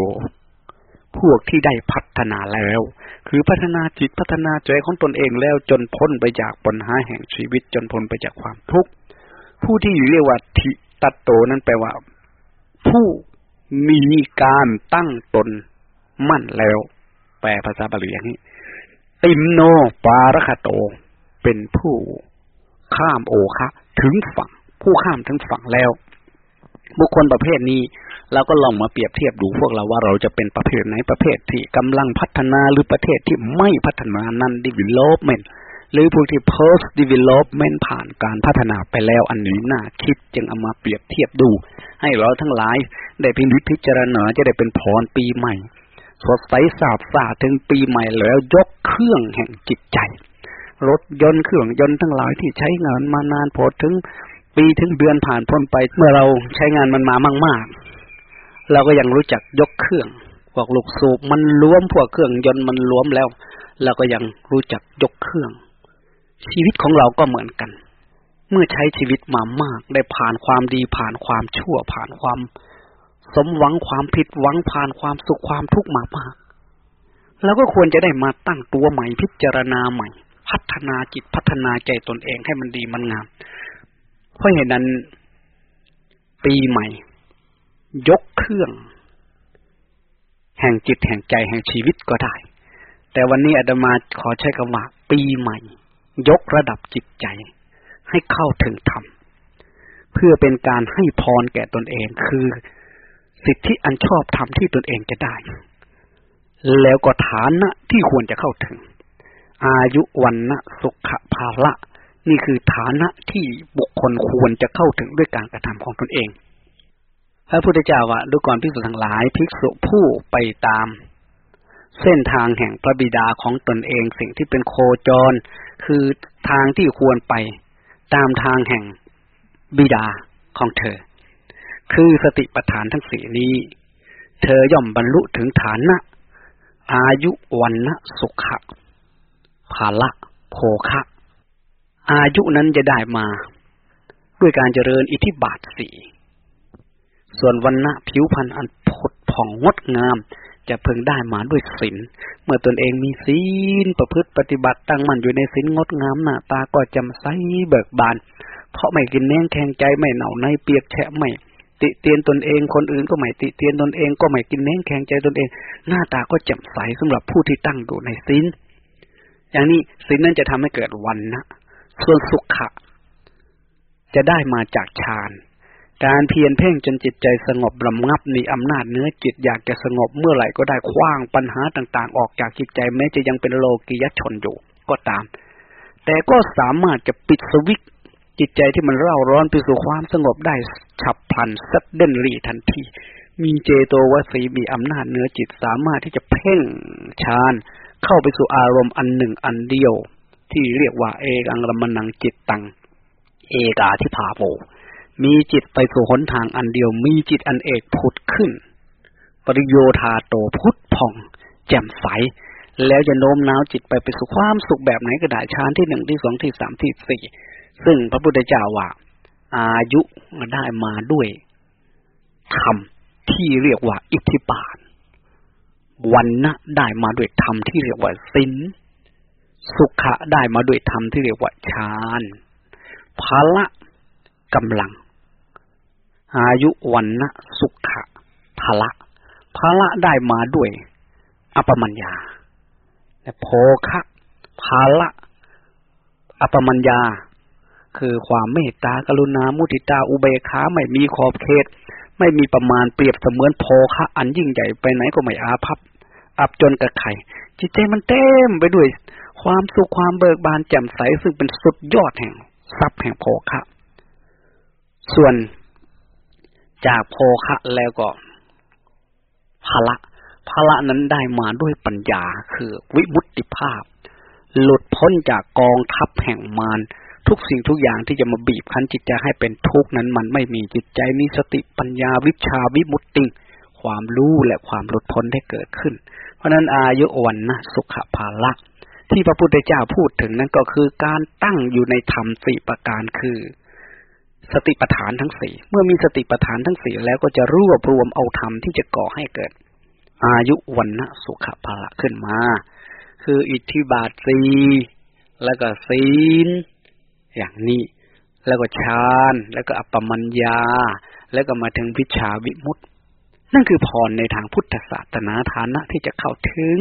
พวกที่ได้พัฒนาแล้ว คือพัฒนาจิตพัฒนาใจของตนเองแล้วจนพ้นไปจากปัญหาแห่งชีวิตจนพ้นไปจากความทุกข์ผู้ที่เรียกว่าทิตัตโตนั้นแปลว่า ผู้มีการตั้งตนมั่นแล้ว แปลภาษาบาลีอย่างนี้ ติมโนปารคโต เป็นผู้ข้ามโอคะ ถึงฝั่ง ผู้ข้ามถึงฝั่งแล้ว บุคคลประเภทนี้เราก็ลองมาเปรียบเทียบดูพวกเราว่าเราจะเป็นประเภทไหนประเภทที่กำลังพัฒนาหรือประเทศที่ไม่พัฒนานั้น development หรือพวกที่ post development ผ่านการพัฒนาไปแล้วอันนี้น่าคิดจึงเอามาเปรียบเทียบดู ให้เราทั้งหลายได้พิจิตพิจารณาจะได้เป็นพรปีใหม่สดใสสาบสาถึงปีใหม่แล้วยกเครื่องแห่งจิตใจรถยนต์เครื่องยนต์ทั้งหลายที่ใช้งานมานานพอถึง ปีถึงเดือนผ่านพ้นไป เมื่อเราใช้งานมันมามาก ๆ เราก็ยังรู้จักยกเครื่องพวกลูกสูบมันล้วมพวกเครื่องยนต์มันล้วมแล้วเราก็ยังรู้จักยกเครื่อง ชีวิตของเราก็เหมือนกัน เมื่อใช้ชีวิตมามาก ได้ผ่านความดีผ่านความชั่วผ่านความ สมหวังความผิดหวังผ่านความสุขความทุกข์มามากเราก็ควรจะได้มาตั้งตัวใหม่พิจารณาใหม่ พัฒนาจิตพัฒนาใจตนเองให้มันดีมันงาม เพราะเหตุนั้น ปีใหม่ ยกเครื่อง แห่งจิตแห่งใจแห่งชีวิตก็ได้ แต่วันนี้อาตมาขอใช้คำว่าปีใหม่ ยกระดับจิตใจ ให้เข้าถึงธรรมเพื่อเป็นการให้พรแก่ตนเองคือ สิทธิอันชอบธรรมที่ตนเองจะได้ แล้วก็ฐานะที่ควรจะเข้าถึง อายุวันนะสุขภาละ นี่คือฐานะที่บุคคลควรจะเข้าถึงด้วยการกระทำของตนเอง พระพุทธเจ้าว่าดูก่อนภิกษุทั้งหลายภิกษุผู้ไปตาม เส้นทางแห่งพระบิดาของตนเองสิ่งที่เป็นโคจร คือทางที่ควรไปตามทางแห่งบิดาของเธอ คือสติปัฏฐานทั้งสี่นี้ เธอย่อมบรรลุถึงฐานะ อายุวันนะสุขะภาละโภคะ อายุนั้นจะได้มา ด้วยการเจริญอิทธิบาทสี่ส่วนวันณะผิวพรรณอันผดผ่องงดงาม จะเพิ่งได้มาด้วยศีลเมื่อตนเองมีศีลประพฤติปฏิบัติตั้งมั่นอยู่ในศีลงดงามหน้าตาก็จำใสเบิกบาน เพราะไม่กินแน่งแข็งใจไม่เหนาในเปียกแฉะไม่ติเตียนตนเองคนอื่นก็ไม่ติเตียนตนเองก็ไม่กินแน่งแข็งใจตนเอง หน้าตาก็แจ่มใสสำหรับผู้ที่ตั้งอยู่ในศีลอย่างนี้ศีลนั้นจะทำให้เกิดวันนะ ส่วนสุขะ จะได้มาจากฌาน การเพียรเพ่งจนจิตใจสงบลำงับมีอำนาจเนื้อจิตอยากจะสงบเมื่อไหร่ก็ได้คว้างปัญหาต่าง ๆ ออกจากจิตใจแม้จะยังเป็นโลกียชนอยู่ก็ตาม แต่ก็สามารถจะปิดสวิตจิตใจที่มันเร่าร้อนไปสู่ความสงบได้ฉับพลันสัดเด่นรีทันที มีเจโตวสีมีอำนาจเนื้อจิตสามารถที่จะเพ่งฌานเข้าไปสู่อารมณ์อันหนึ่งอันเดียว ที่เรียกว่าเอกังรมนังจิตตัง เอกาทิภาโวมีจิตไปสู่หนทางอันเดียว มีจิตอันเอกผุดขึ้น ปริโยธาโตพุทธพอง แจ่มใส แล้วจะโน้มน้าวจิตไปไปสู่ความสุขแบบไหนก็ได้ชานที่หนึ่งที่สองที่สามที่สี่ซึ่งพระพุทธเจ้าว่า อายุได้มาด้วยธรรมที่เรียกว่าอิทธิบาทวันนะได้มาด้วยธรรมที่เรียกว่าสิน สุขะได้มาด้วยธรรมที่เรียกว่าฌานพละกำลัง อายุวันนะสุขะพละพละได้มาด้วย อปมัญญาและโภคะพละอปมัญญา คือความเมตตากรุณามุทิตาอุเบกขาไม่มีขอบเขต ไม่มีประมาณเปรียบเสมือนโพคะอันยิ่งใหญ่ไปไหนก็ไม่อาภัพอับจนกับไข่จิตใจมันเต็มไปด้วย ความสุขความเบิกบานแจ่มใสซึ่งเป็นสุดยอดแห่งทรัพย์แห่งโพคะ ส่วนจากโภคะแล้วก็พละพละนั้นได้มาด้วยปัญญาคือวิมุตติภาพ หลุดพ้นจากกองทัพแห่งมารทุกสิ่งทุกอย่างที่จะมาบีบคั้นจิตใจให้เป็นทุกข์นั้นมันไม่มีจิตใจมีสติปัญญาวิชาวิมุตติ ความรู้และความหลุดพ้นได้เกิดขึ้น เพราะนั้นอายุวันนะสุขภาละ ที่พระพุทธเจ้าพูดถึงนั้นก็คือการตั้งอยู่ในธรรมสี่ประการคือ สติปัฏฐานทั้งสี่เมื่อมีสติปัฏฐานทั้งสี่แล้วก็จะรวบรวมเอาธรรมที่จะก่อให้เกิด อายุวันนะสุขภาละขึ้นมา คืออิทธิบาทสีแล้วก็ศีล อย่างนี้ แล้วก็ฌานแล้วก็อัปปมัญญา แล้วก็มาถึงวิชาวิมุตตินั่นคือพรในทางพุทธศาสนาฐานะที่จะเข้าถึง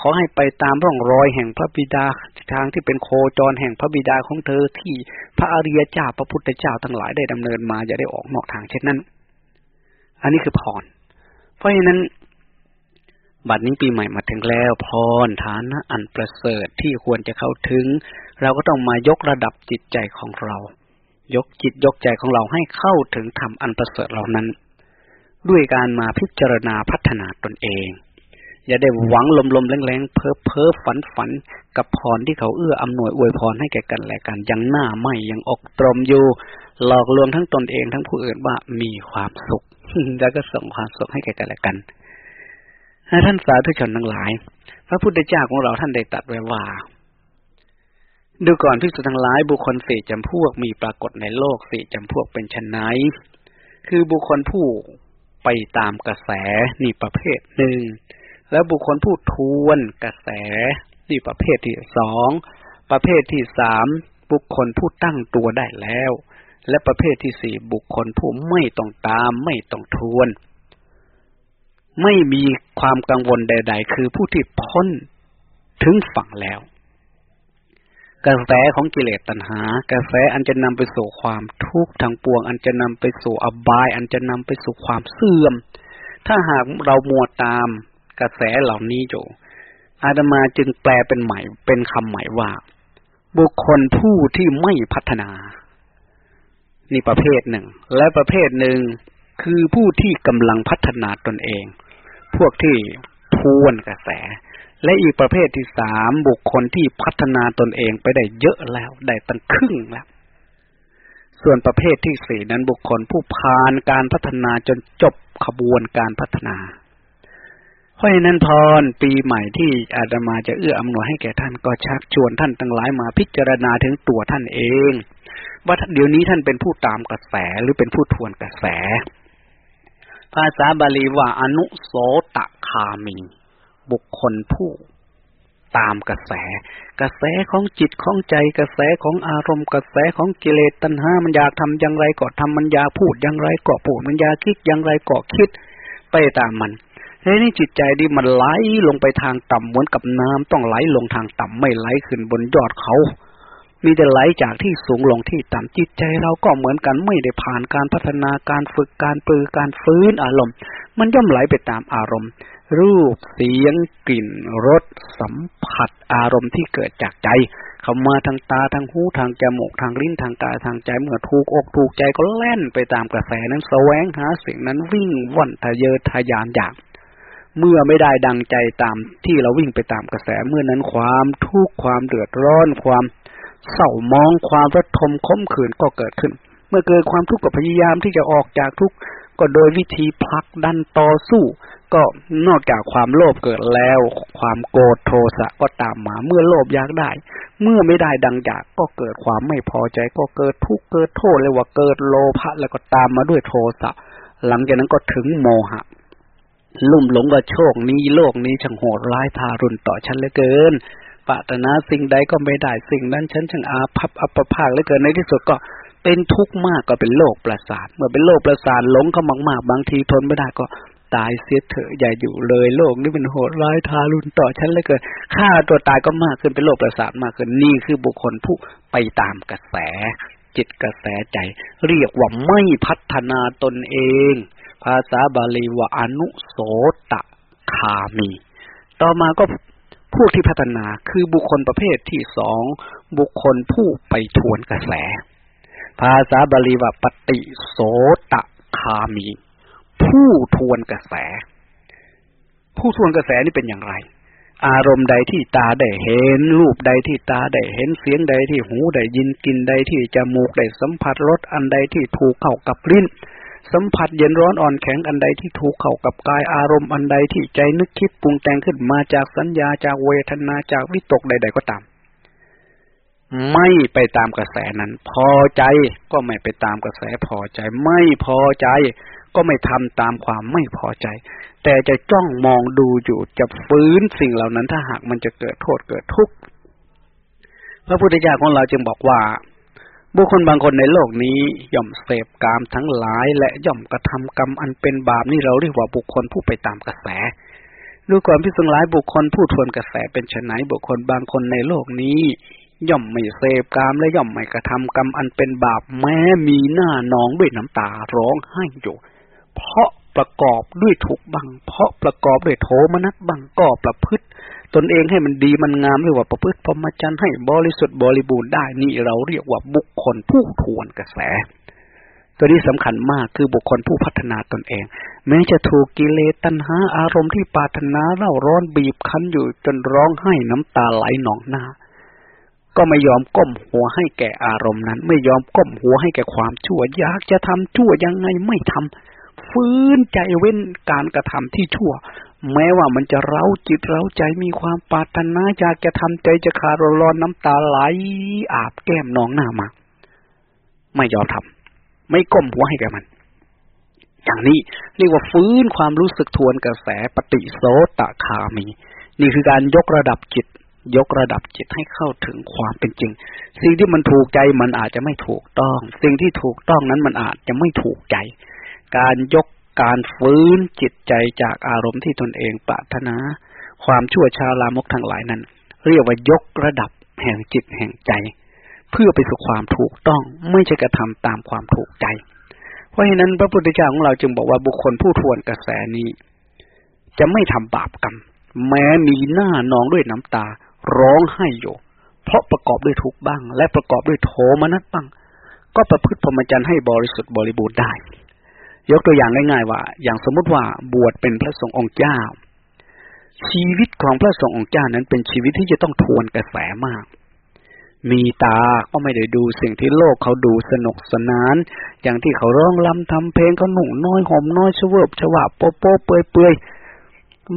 ขอให้ไปตามร่องรอยแห่งพระบิดาทางที่เป็นโคจรแห่งพระบิดาของเธอที่พระอริยเจ้าพระพุทธเจ้าทั้งหลายได้ดำเนินมาอย่าได้ออกนอกทางเช่นนั้น อันนี้คือพร เพราะฉะนั้น บัดนี้ปีใหม่มาถึงแล้วพรฐานะอันประเสริฐที่ควรจะเข้าถึง เราก็ต้องมายกระดับจิตใจของเรา ยกจิตยกใจของเราให้เข้าถึงธรรมอันประเสริฐเหล่านั้น ด้วยการมาพิจารณาพัฒนาตนเอง อย่าได้หวังลมๆแรงๆเพ้อเพ้อฝันฝันกับพรที่เขาเอื้ออำนวยอวยพรให้แก่กันและกันยังหน้าไม่ยังอกตรมอยู่ หลอกลวงทั้งตนเองทั้งผู้อื่นว่ามีความสุขแล้วก็ส่งความสุขให้แก่กันและกันท่านสาธุชนทั้งหลาย พระพุทธเจ้าของเราท่านได้ตรัสไว้ว่า ดูก่อนพิสุทั้งหลายบุคคลสี่จำพวกมีปรากฏในโลกสี่จำพวกเป็นชนไหนคือบุคคลผู้ไปตามกระแสนี่ประเภทหนึ่ง แล้วบุคคลผู้ทวนกระแสนี่ประเภทที่สองประเภทที่สามบุคคลผู้ตั้งตัวได้แล้ว และประเภทที่สี่บุคคลผู้ไม่ต้องตามไม่ต้องทวน ไม่มีความกังวลใด ๆ คือผู้ที่พ้นถึงฝั่งแล้ว กระแสของกิเลสตัณหา กระแสอันจะนำไปสู่ความทุกข์ทางปวง อันจะนำไปสู่อบาย อันจะนำไปสู่ความเสื่อม ถ้าหากเรามัวตาม กระแสเหล่านี้อยู่อาตมาจึงแปลเป็นใหม่เป็นคำใหม่ว่า บุคคลผู้ที่ไม่พัฒนา นี่ประเภทหนึ่ง และประเภทหนึ่งคือผู้ที่กำลังพัฒนาตนเอง พวกที่ทวนกระแส และอีกประเภทที่สามบุคคลที่พัฒนาตนเองไปได้เยอะแล้ว ได้ตั้งครึ่งแล้ว ส่วนประเภทที่สี่นั้นบุคคลผู้ผ่านการพัฒนาจนจบขบวนการพัฒนา ราะฉะนั้นพรปีใหม่ที่อาตมาจะเอื้ออำนวยให้แก่ท่านก็ชักชวนท่านทั้งหลายมาพิจารณาถึงตัวท่านเอง ว่าเดี๋ยวนี้ท่านเป็นผู้ตามกระแสหรือเป็นผู้ทวนกระแส ภาษาบาลีว่าอนุโสตคามี บุคคลผู้ตามกระแส กระแสของจิตของใจกระแสของอารมณ์ กระแสของกิเลสตัณหามันอยากทำอย่างไรก็ทำมันอยากพูดอย่างไรก็พูดมันอยากคิดอย่างไรก็คิด ไปตามมัน เฮ้ยนี่จิตใจดีมันไหลลงไปทางต่ำเหมือนกับน้ำต้องไหลลงทางต่ำไม่ไหลขึ้นบนยอดเขา มีแต่ไหลจากที่สูงลงที่ต่ำจิตใจเราก็เหมือนกันไม่ได้ผ่านการพัฒนาการฝึกการปลือการฟื้นอารมณ์ มันย่อมไหลไปตามอารมณ์ รูปเสียงกลิ่นรสสัมผัสอารมณ์ที่เกิดจากใจเข้ามาทางตาทางหูทางจมูกทางลิ้นทางกายทางใจเมื่อถูกอกถูกใจก็แล่นไปตามกระแสนั้นแสวงหาสิ่งนั้นวิ่งว่อนทะเยอทะยานอยาก เมื่อไม่ได้ดังใจตามที่เราวิ่งไปตามกระแสเมื่อนั้นความทุกข์ความเดือดร้อนความเศร้ามองความระทมคมขืนก็เกิดขึ้น เมื่อเกิดความทุกข์ก็พยายามที่จะออกจากทุกข์ก็โดยวิธีผลักดันต่อสู้ ก็นอกจากความโลภเกิดแล้ว ความโกรธโทสะก็ตามมา เมื่อโลภอยากได้ เมื่อไม่ได้ดังอยากก็เกิดความไม่พอใจ ก็เกิดทุกข์เกิดโทษเลยว่าเกิดโลภะแล้วก็ตามมาด้วยโทสะหลังจากนั้นก็ถึงโมหะ ลุ่มหลงว่าโชคนี้โลกนี้ช่างโหดร้ายทารุณต่อฉันเหลือเกินปรารถนาสิ่งใดก็ไม่ได้สิ่งนั้นฉันช่างอาภัพอัปภาคเหลือเกินในที่สุดก็เป็นทุกข์มากก็เป็นโรคประสาทเมื่อเป็นโรคประสาทหลงเขามากๆ บางทีทนไม่ได้ก็ตายเสียเถอะอย่าอยู่เลยโลกนี้เป็นโหดร้ายทารุณต่อฉันเลยเกินค่าตัวตายก็มากขึ้นเป็นโรคประสาทมากขึ้นนี่คือบุคคลผู้ไปตามกระแส จิตกระแสใจ เรียกว่าไม่พัฒนาตนเอง ภาษาบาลีว่าอนุโสตคามี ต่อมาก็พวกที่พัฒนาคือบุคคลประเภทที่สองบุคคลผู้ไปทวนกระแส ภาษาบาลีว่าปฏิโสตคามี ผู้ทวนกระแส ผู้ทวนกระแสนี่เป็นอย่างไร อารมณ์ใดที่ตาได้เห็น รูปใดที่ตาได้เห็นเสียงใดที่หูได้ยินกินใดที่จมูกได้สัมผัสรสอันใดที่ถูกเข้ากับลิ้น สัมผัสเย็นร้อนอ่อนแข็งอันใดที่ถูกเข้ากับกายอารมณ์อันใดที่ใจนึกคิดปรุงแต่งขึ้นมาจากสัญญาจากเวทนาจากวิตกใด ๆ ก็ตาม ไม่ไปตามกระแสนั้น พอใจก็ไม่ไปตามกระแสพอใจ ไม่พอใจก็ไม่ทำตามความไม่พอใจ แต่จะจ้องมองดูอยู่จะฟื้นสิ่งเหล่านั้นถ้าหากมันจะเกิดโทษเกิดทุกข์พระพุทธเจ้าของเราจึงบอกว่า บุคคลบางคนในโลกนี้ย่อมเสพกามทั้งหลาย และย่อมกระทำกรรมอันเป็นบาปนี่เราเรียกว่าบุคคลผู้ไปตามกระแสดูก่อนพิสุงหลายบุคคลผู้ทวนกระแสเป็นไนบุคคลบางคนในโลกนี้ ย่อมไม่เสพกามและย่อมไม่กระทำกรรมอันเป็นบาปแม้มีหน้านองด้วยน้ำตาร้องไห้อยู่ เพราะประกอบด้วยทุกบัง เพราะประกอบด้วยโทมนัสบังก็ประพฤติ ตนเองให้มันดีมันงามเรียกว่าประพฤติพรหมจรรย์ให้บริสุทธิ์บริบูรณ์ได้นี่เราเรียกว่าบุคคลผู้ทวนกระแส ตัวนี้สำคัญมากคือบุคคลผู้พัฒนาตนเอง แม้จะถูกกิเลสตัณหาอารมณ์ที่ปาถนาเล่าร้อนบีบคั้นอยู่จนร้องไห้น้ำตาไหลหนองหน้าก็ไม่ยอมก้มหัวให้แก่อารมณ์นั้น ไม่ยอมก้มหัวให้แก่ความชั่ว อยากจะทำชั่วยังไงไม่ทำฟื้นใจเว้นการกระทำที่ชั่ว แม้ว่ามันจะเร้าจิตเร้าใจมีความปาถนาอยากจะทำใจจะขาดร้อนน้ำตาไหลอาบแก้มน้องหน้ามา ไม่ยอมทำไม่ก้มหัวให้แกมัน อย่างนี้เรียกว่าฟื้นความรู้สึกทวนกระแสปฏิโสตคามี นี่คือการยกระดับจิต ยกระดับจิตให้เข้าถึงความเป็นจริง สิ่งที่มันถูกใจมันอาจจะไม่ถูกต้อง สิ่งที่ถูกต้องนั้นมันอาจจะไม่ถูกใจ การยก การฟื้นจิตใจจากอารมณ์ที่ตนเองปรารถนา ความชั่วชาลามกทั้งหลายนั้น เรียกว่ายกระดับแห่งจิตแห่งใจ เพื่อไปสู่ความถูกต้องไม่ใช่กระทำตามความถูกใจ เพราะฉะนั้นพระพุทธเจ้าของเราจึงบอกว่าบุคคลผู้ทวนกระแสนี้ จะไม่ทำบาปกรรม แม้มีหน้านองด้วยน้ำตา ร้องไห้อยู่ เพราะประกอบด้วยทุกข์บ้าง และประกอบด้วยโทมนัสบ้าง ก็ประพฤติพรหมจรรย์ให้บริสุทธิ์บริบูรณ์ได้ ยกตัวอย่างง่ายๆว่า อย่างสมมติว่าบวชเป็นพระสงฆ์องค์เจ้า ชีวิตของพระสงฆ์องค์เจ้านั้นเป็นชีวิตที่จะต้องทวนกระแสมาก มีตาก็ไม่ได้ดูสิ่งที่โลกเขาดูสนุกสนาน อย่างที่เขาร้องลำทำเพลงเขาหนุ่งน้อยหอมน้อยชเวบชวาโป๊โป๊เปื่อยเปื่อย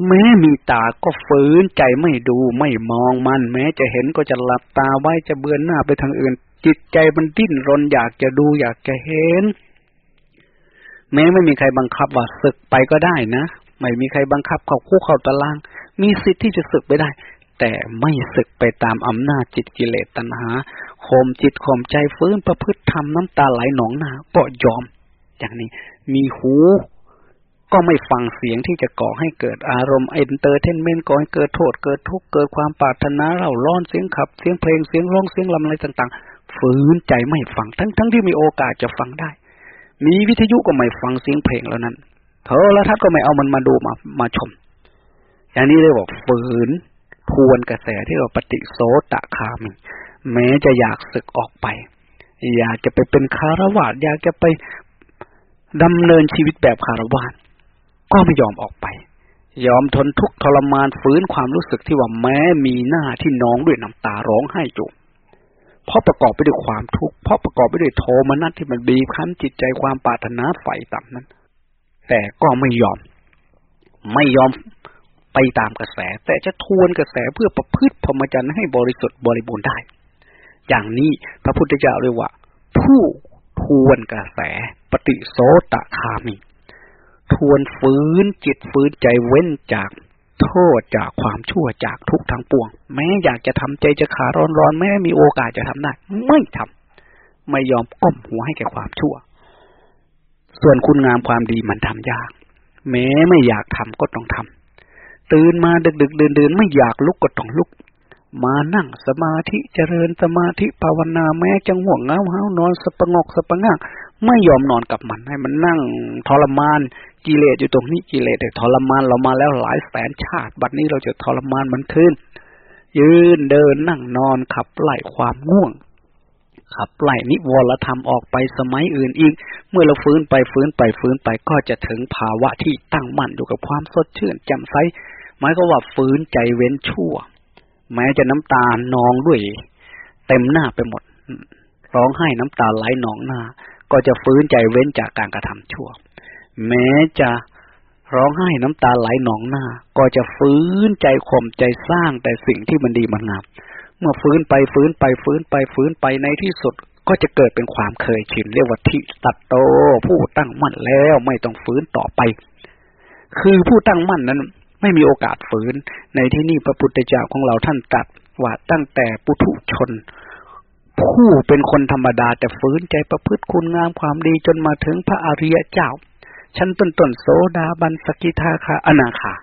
แม้มีตาก็ฝืนใจไม่ดูไม่มองมัน แม้จะเห็นก็จะหลับตาไว้จะเบือนหน้าไปทางอื่น จิตใจมันดิ้นรนอยากจะดูอยากจะเห็น แม้ไม่มีใครบังคับว่าสึกไปก็ได้นะ ไม่มีใครบังคับเข้าคุกเข้าตาราง มีสิทธิ์ที่จะสึกไปได้ แต่ไม่สึกไปตามอำนาจจิตกิเลสตัณหาข่มจิตข่มใจฝืนประพฤติธรรมน้ำตาไหลนองหน้าก็ยอม อย่างนี้ มีหูก็ไม่ฟังเสียงที่จะก่อให้เกิดอารมณ์ entertainment ก่อให้เกิดโทษเกิดทุกข์เกิดความปรารถนาเร่าร้อนเสียงขับ เสียงเพลงเสียงร้องเสียงลำอะไรต่าง ๆ ฝืนใจไม่ฟังทั้งทั้งที่มีโอกาสจะฟังได้ มีวิทยุก็ไม่ฟังเสียงเพลงแล้วนั้นโทรทัศน์ก็ไม่เอามันมาดูมามาชม อย่างนี้เลยบอกฝืนทวนกระแสที่เราปฏิโสตะคามีแม้จะอยากศึกออกไป อยากจะไปเป็นคารวะอยากจะไปดำเนินชีวิตแบบคารวะก็ไม่ยอมออกไป ยอมทนทุกข์ทรมานฝืนความรู้สึกที่ว่าแม้มีหน้าที่น้องด้วยน้ำตาร้องไห้อยู่ เพราะประกอบไปด้วยความทุกข์เพราะประกอบไปด้วยโทมนัสที่มันบีบคั้นจิตใจความปรารถนาใฝ่ต่ำนั้น แต่ก็ไม่ยอม ไม่ยอมไปตามกระแส แต่จะทวนกระแสเพื่อประพฤติพรหมจรรย์ให้บริสุทธิ์บริบูรณ์ได้ อย่างนี้พระพุทธเจ้าเรียกว่า ผู้ทวนกระแส ปฏิโสตคามี ทวนฟื้นจิตฟื้นใจเว้นจาก โทษจากความชั่วจากทุกทางปวง แม้อยากจะทำใจจะขาร้อนร้อนแม้มีโอกาสจะทำได้ ไม่ทำไม่ยอมก้มหัวให้แก่ความชั่ว ส่วนคุณงามความดีมันทำยาก แม้ไม่อยากทำก็ต้องทำตื่นมาดึกดึกเดินเดินไม่อยากลุกก็ต้องลุก มานั่งสมาธิเจริญสมาธิภาวนาแม้จะง่วงเงาเฮานอนสปงกสปงัก ไม่ยอมนอนกับมันให้มันนั่งทรมานกิเลสอยู่ตรงนี้กิเลสทรมานเรามาแล้วหลายแสนชาติ บัดนี้เราจะทรมานมันขึ้น ยืนเดินนั่งนอนขับไล่ความง่วง ขับไล่นิวรธรรมออกไปสมัยอื่นอีก เมื่อเราฟื้นไปฟื้นไปฟื้นไปก็จะถึงภาวะที่ตั้งมั่นอยู่กับความสดชื่นแจ่มใสหมายก็ว่าฟื้นใจเว้นชั่ว แม้จะน้ำตานองด้วย เต็มหน้าไปหมดร้องไห้น้ำตาไหลหนองหน้า ก็จะฟื้นใจเว้นจากการกระทำชั่ว แม้จะร้องไห้น้ำตาไหลหนองหน้า ก็จะฟื้นใจข่มใจสร้างแต่สิ่งที่มันดีมันงามเมื่อฟื้นไปฟื้นไปฟื้นไปฟื้นไปในที่สุดก็จะเกิดเป็นความเคยชินเรียกว่าทิตัตโต ผู้ตั้งมั่นแล้วไม่ต้องฟื้นต่อไป คือผู้ตั้งมั่นนั้น ไม่มีโอกาสฟื้นในที่นี้พระพุทธเจ้าของเราท่านตัดว่าตั้งแต่ปุถุชน ผู้เป็นคนธรรมดาแต่ฟื้นใจประพฤติคุณงามความดีจนมาถึงพระอริยเจ้า ชั้นต้นต้นโสดาบันสกิทาคาอนาคา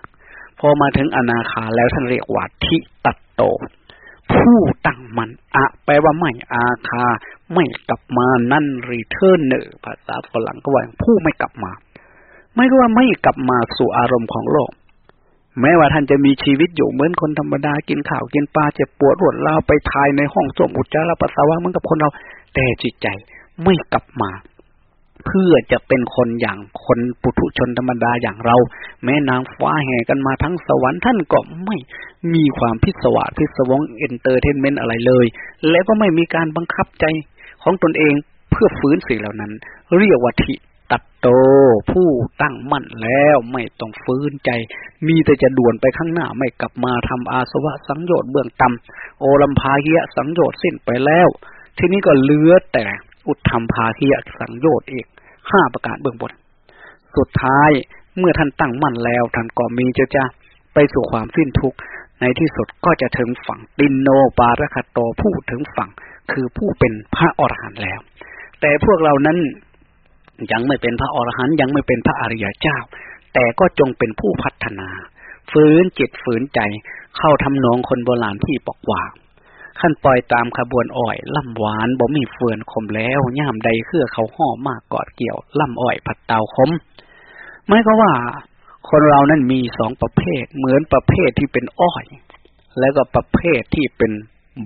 พอมาถึงอนาคาแล้วท่านเรียกว่าฐิตัตโต ผู้ตั้งมั่นอะแปลว่าไม่อาคา ไม่กลับมา non-returner ภาษาฝรั่งก็ว่าผู้ไม่กลับมา ไม่ก็ว่าไม่กลับมาสู่อารมณ์ของโลก แม้ว่าท่านจะมีชีวิตอยู่เหมือนคนธรรมดากินข้าวกินปลาเจ็บปวดรวดร้าวไปถ่ายในห้องส้วมอุจจาระปัสสาวะเหมือนกับคนเรา แต่จิตใจไม่กลับมา เพื่อจะเป็นคนอย่างคนปุถุชนธรรมดาอย่างเรา แม้นางฟ้าแห่กันมาทั้งสวรรค์ท่านก็ไม่มีความพิศวาสพิศวง entertainment อะไรเลย แล้วก็ไม่มีการบังคับใจของตนเองเพื่อฝืนสิ่งเหล่านั้น เรียกว่าฐิ ตัตโต ผู้ตั้งมั่นแล้วไม่ต้องฝืนใจ มีแต่จะด่วนไปข้างหน้าไม่กลับมาทำอาสวะสังโยชน์เบื้องต่ำโอลัมพาเฮียสังโยชน์สิ้นไปแล้ว ทีนี้ก็เหลือแต่อุทธรรมภาคียสังโยชน์อีกห้าประการเบื้องบน สุดท้ายเมื่อท่านตั้งมั่นแล้วท่านก็มีจะจะไปสู่ความสิ้นทุกข์ในที่สุดก็จะถึงฝั่งตินโนปารคตโตผู้ถึงฝั่ง คือผู้เป็นพระอรหันต์แล้ว แต่พวกเรานั้น ยังไม่เป็นพระอรหันต์ยังไม่เป็นพระอริยเจ้า แต่ก็จงเป็นผู้พัฒนาฝืนจิตฝืนใจเข้าทำนองคนโบราณที่บอกว่าขั้นปล่อยตามขบวนอ้อยล่ำหวานบ่มีเฟือนคมแล้วย่ามใดเครือเขาห่อมากกอดเกี่ยวล่ำอ้อยผัดเตาคมไม่ก็ว่า คนเรานั้นมีสองประเภท เหมือนประเภทที่เป็นอ้อย แล้วก็ประเภทที่เป็น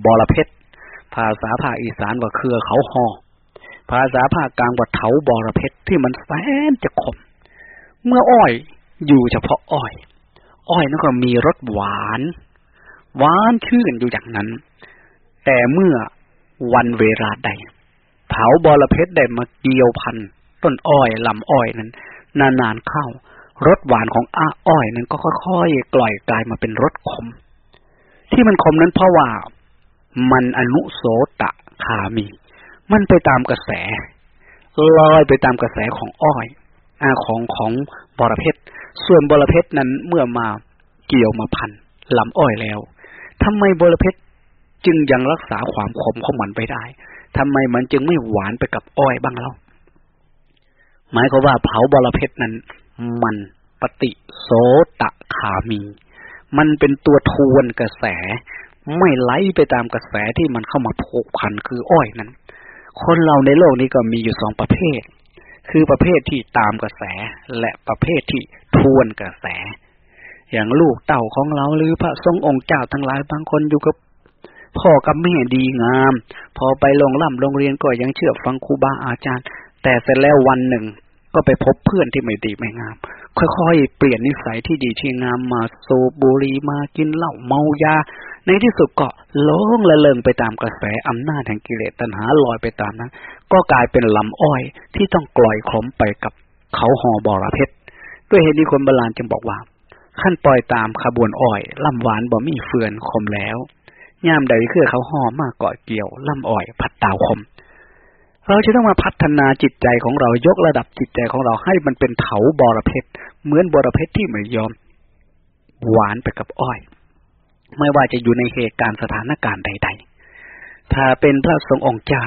บอระเพ็ดภาษาภาคอีสานว่าเครือเขาห่อ ภาษาภาคกลางว่าเถาบอระเพ็ดที่มันแสนจะขม เมื่ออ้อยอยู่เฉพาะอ้อย อ้อยนั่นก็มีรสหวาน หวานชื่นอยู่อย่างนั้น แต่เมื่อวันเวลาใดเผาบอระเพ็ดได้มาเกี่ยวพันต้นอ้อยลำอ้อยนั้น นานๆเข้ารสหวานของอ้าอ้อยนั้นก็ค่อยๆกล่อยกลายมาเป็นรสขม ที่มันขมนั้นเพราะว่ามันอนุโสตะคามี มันไปตามกระแสลอยไปตามกระแสของอ้อยอาของของบอระเพ็ดส่วนบอระเพ็ดนั้นเมื่อมาเกี่ยวมาพันลำอ้อยแล้วทำไมบอระเพ็ดจึงยังรักษาความขมของมันไปได้ทำไมมันจึงไม่หวานไปกับอ้อยบ้างเล่าหมายก็ว่าเผาบอระเพ็ดนั้น มันปฏิโสตะขามี มันเป็นตัวทวนกระแส ไม่ไหลไปตามกระแสที่มันเข้ามาผูกพันคืออ้อยนั้น คนเราในโลกนี้ก็มีอยู่สองประเภท คือประเภทที่ตามกระแส และประเภทที่ทวนกระแส อย่างลูกเต่าของเราหรือพระทรงองค์เจ้าทั้งหลายบางคนอยู่กับพ่อกับแม่ดีงาม พอไปลงล่ำโรงเรียนก็ยังเชื่อฟังครูบาอาจารย์ แต่เสร็จแล้ววันหนึ่งก็ไปพบเพื่อนที่ไม่ดีไม่งาม ค่อยๆ เปลี่ยนนิสัยที่ดีที่งามมาสูบบุหรี่มากินเหล้าเมายา ในที่สุดก็ล้งละเลงไปตามกระแสอำนาจแห่งกิเลสตัณหาลอยไปตามนั้น ก็กลายเป็นลำอ้อยที่ต้องกลอยขมไปกับเขาหอบอระเพชรด้วยเหตุนี้คนโบราณจึงบอกว่า ขั้นปล่อยตามขบวนอ้อยลำหวานบ่มีเฟือนคมแล้วย่ามใดคือเขาห่อมากเกาะเกี่ยวล่ำอ่อยผัดตาวคม เราจะต้องมาพัฒนาจิตใจของเรายกระดับจิตใจของเราให้มันเป็นเถาบอระเพ็ดเหมือนบอระเพ็ดที่ไม่ยอม หวานไปกับอ้อย ไม่ว่าจะอยู่ในเหตุการณ์สถานการณ์ใด ๆ ถ้าเป็นพระสงฆ์องค์เจ้า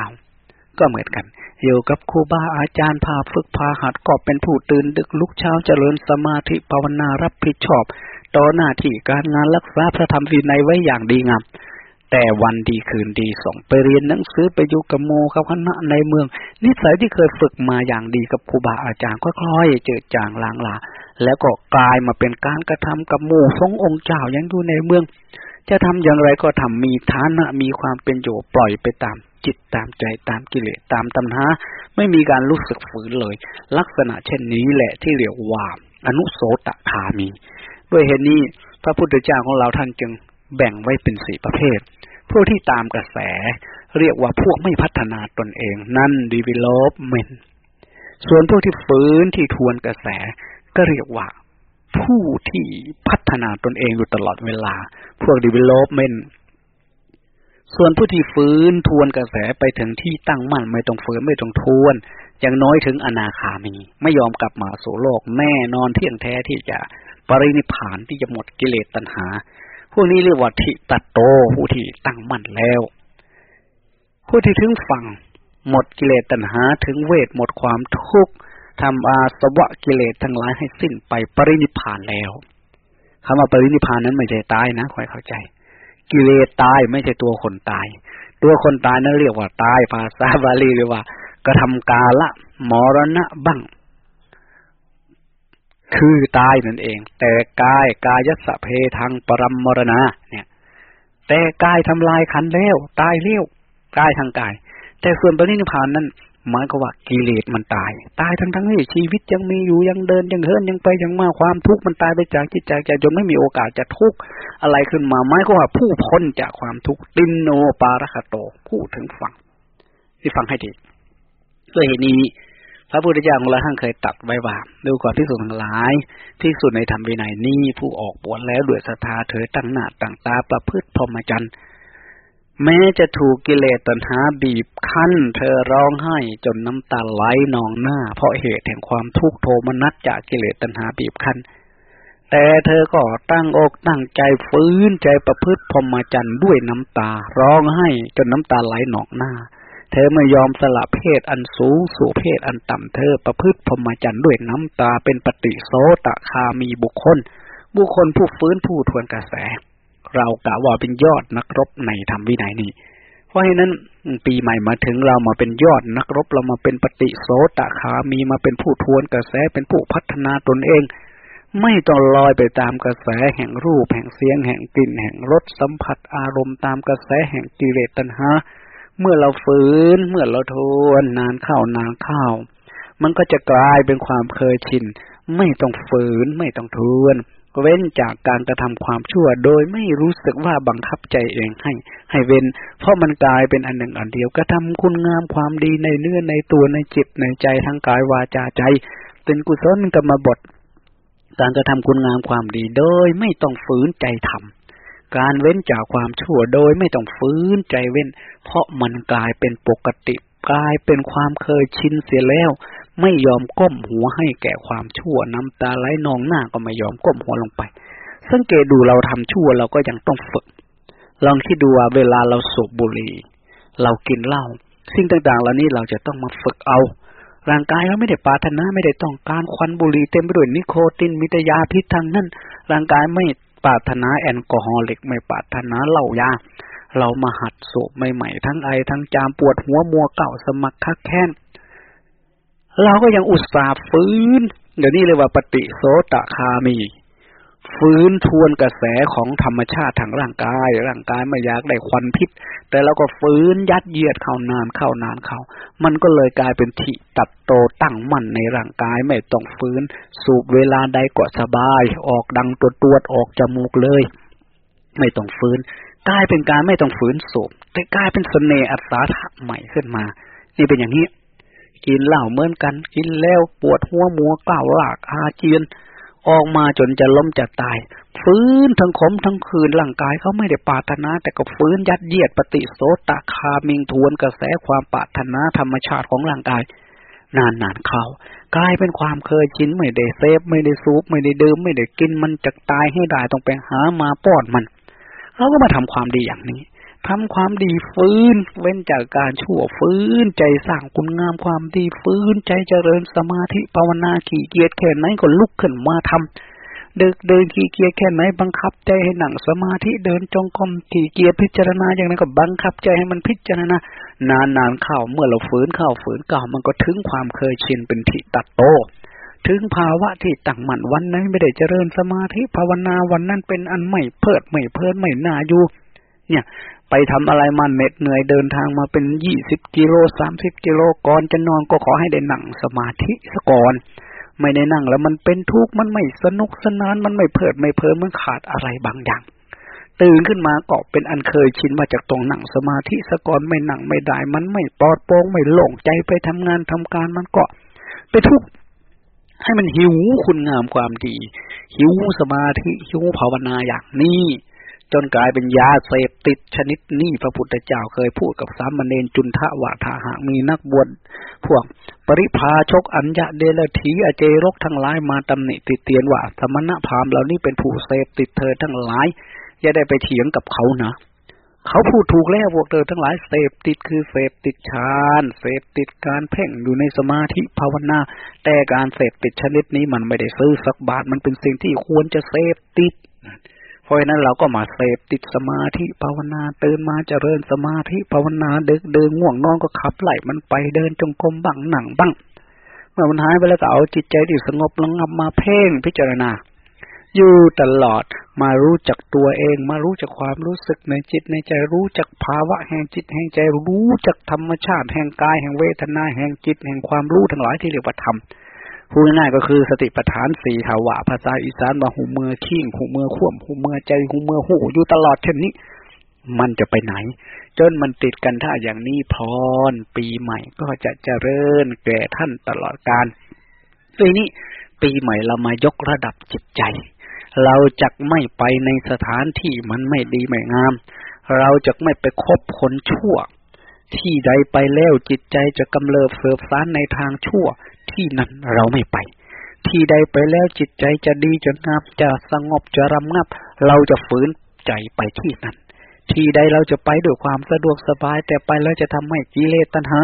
ก็เหมือนกัน อยู่กับครูบาอาจารย์พาฝึกพาหัดก็เป็นผู้ตื่นดึกลุกเช้าเจริญสมาธิภาวนารับผิดชอบ ต่อหน้าที่การงานรักษาพระธรรมวินัยไว้อย่างดีงามแต่วันดีคืนดีส่งไปเรียนหนังสือไปอยู่กับโมเขาคณะในเมือง นิสัยที่เคยฝึกมาอย่างดีกับครูบาอาจารย์ค่อยๆเจิดจางลางลา แล้วก็กลายมาเป็นการกระทำกับโมทรงองค์เจ้ายังอยู่ในเมือง จะทำอย่างไรก็ทำมีฐานะมีความเป็นอยู่ปล่อยไปตามจิตตามใจตามกิเลสตามตัณหา ไม่มีการรู้สึกฝืนเลย ลักษณะเช่นนี้แหละที่เรียกว่าอนุโสตคามี ด้วยเหตุนี้พระพุทธเจ้าของเราท่านจึงแบ่งไว้เป็นสี่ประเภทพวกที่ตามกระแส เรียกว่าพวกไม่พัฒนาตนเอง นั่น development ส่วนพวกที่ฟื้นที่ทวนกระแส ก็เรียกว่าผู้ที่พัฒนาตนเองอยู่ตลอดเวลา พวก development ส่วนผู้ที่ฟื้นทวนกระแสไปถึงที่ตั้งมั่นไม่ต้องฟื้นไม่ต้องทวน อย่างน้อยถึงอนาคามี ไม่ยอมกลับมาสู่โลก แน่นอนเที่ยงแท้ที่จะปรินิพานที่จะหมดกิเลสตัณหา พวกนี้เรียกว่าทิตัตโตผู้ที่ตั้งมั่นแล้ว ผู้ที่ถึงฝั่งหมดกิเลสตัณหาถึงเวทหมดความทุกข์ ทำอาสวะกิเลสทั้งหลายให้สิ้นไปปรินิพานแล้วคำว่าปรินิพานนั้นไม่ใช่ตายนะคอยเข้าใจ กิเลสตายไม่ใช่ตัวคนตาย ตัวคนตายนั้นเรียกว่าตายภาษาบาลีเรียกว่ากระทำกาละมรณะบ้างคือตายนั่นเอง แต่กายกายสะเพทางปรมมรณะเนี่ย แต่กายทำลายขันแล้ว ตายเลี้ยวกายทางกาย แต่ส่วนปรินิพานนั้น หมายก็ว่ากิเลสมันตาย ตายทั้งทั้งที่ชีวิตยังมีอยู่ยังเดินยังเฮินยังไปยังมาความทุกข์มันตายไปจากจิตใจจนไม่มีโอกาสจะทุกข์อะไรขึ้นมาหมายก็ว่าผู้พ้นจากความทุกข์ตินโนปารคโตผู้ถึงฝั่งที่ฟังให้ดีด้วยเหตุนี้พระพุทธเจ้าของเราท่านเคยตัดไว้ว่าดูก่อนที่สุดทั้งหลาย ที่สุดในธรรมวินัยนี้ผู้ออกบวชแล้วด้วยศรัทธาเธอตั้งหน้าตั้งตาประพฤติพรหมจรรย์ แม้จะถูกกิเลสตัณหาบีบคั้น เธอร้องไห้จนน้ำตาไหลนองหน้า เพราะเหตุแห่งความทุกข์โทมนัสจากกิเลสตัณหาบีบคั้น แต่เธอก็ตั้งอกตั้งใจฟื้นใจประพฤติพรหมจรรย์ด้วยน้ำตา ร้องไห้จนน้ำตาไหลหนองหน้า เธอไม่ยอมสละเพศอันสูงสู่เพศอันต่ำเธอประพฤติพรหมจรรย์ด้วยน้ำตาเป็นปฏิโสตะคามีบุคคล บุคคลผู้ฟื้นผู้ทวนกระแส เรากะว่าเป็นยอดนักรบในธรรมวินัยนี้เพราะฉะนั้นปีใหม่มาถึงเรามาเป็นยอดนักรบเรามาเป็นปฏิโสตะคามีมาเป็นผู้ทวนกระแสเป็นผู้พัฒนาตนเอง ไม่ต้องลอยไปตามกระแสแห่งรูป แห่งเสียง แห่งกลิ่น แห่งรสสัมผัสอารมณ์ตามกระแสแห่งกิเลสตัณหาเมื่อเราฝืนเมื่อเราทวนนานเข้านานเข้ามันก็จะกลายเป็นความเคยชิน ไม่ต้องฝืนไม่ต้องทวน เว้นจากการกระทำความชั่ว โดยไม่รู้สึกว่าบังคับใจเองให้ ให้เว้น เพราะมันกลายเป็นอันหนึ่งอันเดียวกระทำคุณงามความดีในเนื้อในตัวในจิตในใจทั้งกายวาจาใจ เป็นกุศลกรรมบท การกระทำคุณงามความดีโดยไม่ต้องฝืนใจทำการเว้นจากความชั่วโดยไม่ต้องฟื้นใจเว้น เพราะมันกลายเป็นปกติ กลายเป็นความเคยชินเสียแล้ว ไม่ยอมก้มหัวให้แก่ความชั่วน้ำตาไหลนองหน้าก็ไม่ยอมก้มหัวลงไป สังเกตดูเราทำชั่วเราก็ยังต้องฝึก ลองคิดดูว่าเวลาเราสูบบุหรี่เรากินเหล้าสิ่งต่างๆ เหล่านี้เราจะต้องมาฝึกเอา ร่างกายเราไม่ได้ปาถนาไม่ได้ต้องการควันบุหรี่เต็มไปด้วยนิโคตินมิตยาพิษทางนั้นร่างกายไม่ปาถนาแอลกอฮอล์เล็กไม่ปาถนาเหล้ายาเรามาหัดสูบใหม่ๆทั้งไอทั้งจามปวดหัวมัวเก่าสมัครคักแค้น เราก็ยังอุตส่าห์ฟื้นเดี๋ยวนี้เรียกว่าปฏิโสตคามี ฟื้นทวนกระแสของธรรมชาติทางร่างกาย ร่างกายไม่อยากได้ควันพิษ แต่เราก็ฟื้นยัดเยียดเข้านานเข้านานเข้า มันก็เลยกลายเป็นทิตัดโตตั้งมั่นในร่างกายไม่ต้องฟื้น สูบเวลาใดก็สบาย ออกดังตัวตัวออกจมูกเลย ไม่ต้องฟื้นกลายเป็นการไม่ต้องฝืนสูบแต่กลายเป็นเสน่ห์อัศทะใหม่ขึ้นมา นี่เป็นอย่างนี้ กินเหล้าเหมือนกัน กินแล้วปวดหัวมัวก้าวลากอาเจียน ออกมาจนจะล้มจะตาย ฟื้นทั้งขมทั้งคืนร่างกายเขาไม่ได้ปาถนา แต่ก็ฟื้นยัดเยียดปฏิโสตคามิงทวนกระแสความปาถนาธรรมชาติของร่างกาย นานนานเขากลายเป็นความเคยชินไม่ได้เซฟไม่ได้ซูปไม่ได้ดื่มไม่ได้กินมันจะตายให้ได้ต้องไปหามาป้อนมันเราก็มาทำความดีอย่างนี้ ทำความดีฟื้น เว้นจากการชั่วฟื้น ใจสร้างคุณงามความดีฟื้น ใจเจริญสมาธิภาวนาขี่เกียจแค่ไหนก็ลุกขึ้นมาทำเดินเดินขี่เกียจแค่ไหนบังคับใจให้หนังสมาธิเดินจงกรมขี่เกียจพิจารณาอย่างนั้นก็บังคับใจให้มันพิจารณานานนานเข้าเมื่อเราฝืนเข้าฝืนเก่ามันก็ถึงความเคยชินเป็นทิตัดโตถึงภาวะที่ตั้งมั่นวันนั้นไม่ได้เจริญสมาธิภาวนาวันนั้นเป็นอันไม่เพิดไม่เพลินไม่น่าอยู่เนี่ย ไปทำอะไรมาเหน็ดเหนื่อยเดินทางมาเป็นยี่สิบกิโลสามสิบกิโลก่อนจะนอนก็ขอให้ได้นั่งสมาธิซะก่อน ไม่ได้นั่งแล้วมันเป็นทุกข์มันไม่สนุกสนานมันไม่เพลิดไม่เพลินมันขาดอะไรบางอย่าง ตื่นขึ้นมาก็เป็นอันเคยชินมาจากตรงนั่งสมาธิสก่อนไม่นั่งไม่ได้ มันไม่ปลอดโปร่งไม่โล่งใจไปทำงานทำการมันก็ไปทุกข์ให้มันหิวคุณงามความดี หิวสมาธิหิวภาวนาอย่างนี้ จนกลายเป็นยาเสพติดชนิดนี้พระพุทธเจ้าเคยพูดกับสามเณรจุนทะว่าถ้าหามีนักบวชพวกปริพาชกอัญญะเดลทีอเจรกทั้งหลายมาตำหนิติเตียนว่าสมณะพราหมณ์เหล่านี้เป็นผู้เสพติดเธอทั้งหลาย อย่าได้ไปเถียงกับเขานะเขาพูดถูกแล้วพวกเธอทั้งหลายเสพติดคือเสพติดฌานเสพติดการเพ่งอยู่ในสมาธิภาวนา แต่การเสพติดชนิดนี้มันไม่ได้ซื้อสักบาทมันเป็นสิ่งที่ควรจะเสพติด ราะฉะนั้นเราก็มาเสพติดสมาธิภาวนาเตือนมาเจริญสมาธิภาวนาเดินเดินง่วงนอนก็ขับไหลมันไปเดินจงกรมบังหนังบ้าง เมื่อมันหายไปแล้วก็เอาจิตใจที่สงบลงงับมาเพ่งพิจารณา อยู่ตลอดมารู้จักตัวเอง มารู้จักความรู้สึกในจิตในใจรู้จักภาวะแห่งจิตแห่งใจรู้จักธรรมชาติแห่งกายแห่งเวทนาแห่งจิตแห่งความรู้ทั้งหลายที่เรียกว่าธรรม พูดง่ายก็คือสติปัฏฐานสี่หาวะภาษาอีสานว่าหูเมือขิ้งหูเมือข่วมหูเมือใจหูเมือหูอยู่ตลอดเช่นนี้ มันจะไปไหน จนมันติดกันถ้าอย่างนี้พรปีใหม่ก็จะเจริญแก่ท่านตลอดการปีนี้ปีใหม่เรามายกระดับจิตใจ เราจะไม่ไปในสถานที่มันไม่ดีไม่งาม เราจะไม่ไปคบคนชั่ว ที่ใดไปแล้วจิตใจจะกำเริบเฟื่อฟ้านในทางชั่ว ที่นั้นเราไม่ไป ที่ใดไปแล้วจิตใจจะดีจะงามจะสงบจะรำงับ เราจะฝืนใจไปที่นั้น ที่ใดเราจะไปด้วยความสะดวกสบาย แต่ไปแล้วจะทำให้กิเลสตัณหา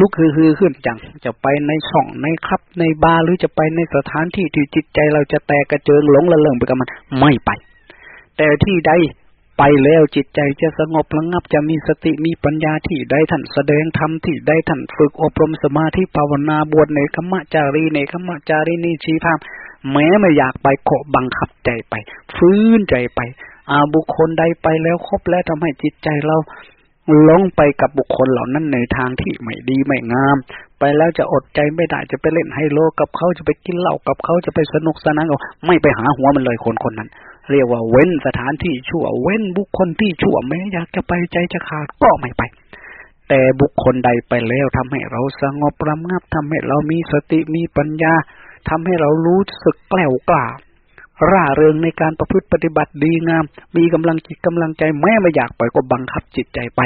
ลุกฮือฮือขึ้นจัง จะไปในช่องในครับ ในบาร์หรือจะไปในสถานที่ที่จิตใจเราจะแตกกระเจิงหลงละเลงไปกับมันไม่ไป แต่ที่ใด ไปแล้วจิตใจจะสงบระงับจะมีสติมีปัญญาที่ได้ท่านแสดงธรรมที่ได้ท่านฝึกอบรมสมาธิภาวนาบวชในขมจารีในขมจารีนี่ชีพามแม้ไม่อยากไปโขบังคับใจไป ฟื้นใจไป อาบุคคลใดไปแล้วครบแล้วทำให้จิตใจเราลงไปกับบุคคลเหล่านั้นในทางที่ไม่ดีไม่งาม ไปแล้วจะอดใจไม่ได้จะไปเล่นไฮโลกับเขาจะไปกินเหล้ากับเขาจะไปสนุกสนานกับไม่ไปหาหัวมันเลยคนคนนั้น เรียกว่าเว้นสถานที่ชั่ว เว้นบุคคลที่ชั่วแม้อยากจะไปใจจะขาดก็ไม่ไป แต่บุคคลใดไปแล้วทำให้เราสงบระงับทำให้เรามีสติมีปัญญาทำให้เรารู้สึกแกล้วกล้าร่าเริงในการประพฤติปฏิบัติดีงาม มีกำลังจิตกำลังใจแม้ไม่อยากไปก็บังคับจิตใจไป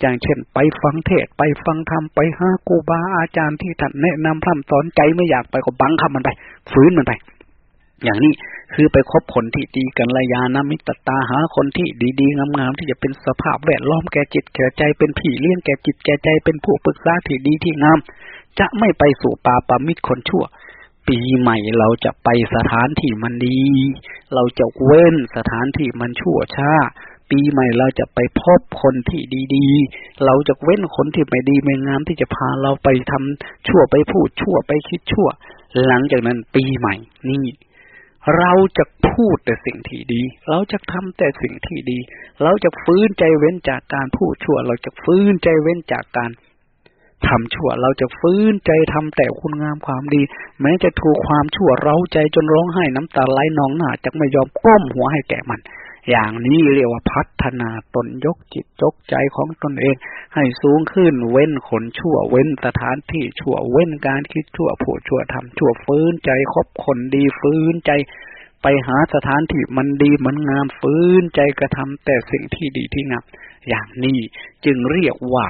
อย่างเช่น ไปฟังเทศไปฟังธรรมไปหาครูบาอาจารย์ที่ท่านแนะนำพร่ำสอนใจไม่อยากไปก็บังคับมันไปฝืนมันไป อย่างนี้ คือไปคบคนที่ดีกันระยานามิตตาหาคนที่ดีๆงามๆที่จะเป็นสภาพแวดล้อมแก่จิตแก่ใจเป็นผีเลี้ยงแก่จิตแก่ใจเป็นผู้ปรึกษาที่ดีที่งาม จะไม่ไปสู่ป่าปามิตรคนชั่ว ปีใหม่เราจะไปสถานที่มันดี เราจะเว้นสถานที่มันชั่วช้าปีใหม่เราจะไปพบคนที่ดีๆ เราจะเว้นคนที่ไม่ดีไม่งามที่จะพาเราไปทำชั่วไปพูดชั่วไปคิดชั่ว หลังจากนั้นปีใหม่นี่ เราจะพูดแต่สิ่งที่ดี เราจะทำแต่สิ่งที่ดี เราจะฟื้นใจเว้นจากการพูดชั่ว เราจะฟื้นใจเว้นจากการทำชั่ว เราจะฟื้นใจทำแต่คุณงามความดี แม้จะถูกความชั่วเราใจจนร้องไห้น้ำตาไหลนองหน้าจะไม่ยอมก้มหัวให้แก่มัน อย่างนี้เรียกว่าพัฒนาตนยกจิตยกใจของตนเอง ให้สูงขึ้นเว้นขนชั่วเว้นสถานที่ชั่วเว้นการคิดชั่วผู้ชั่วทำชั่วฟื้นใจคบคนดีฟื้นใจไปหาสถานที่มันดีมันงามฟื้นใจกระทำแต่สิ่งที่ดีที่งามอย่างนี้จึงเรียกว่า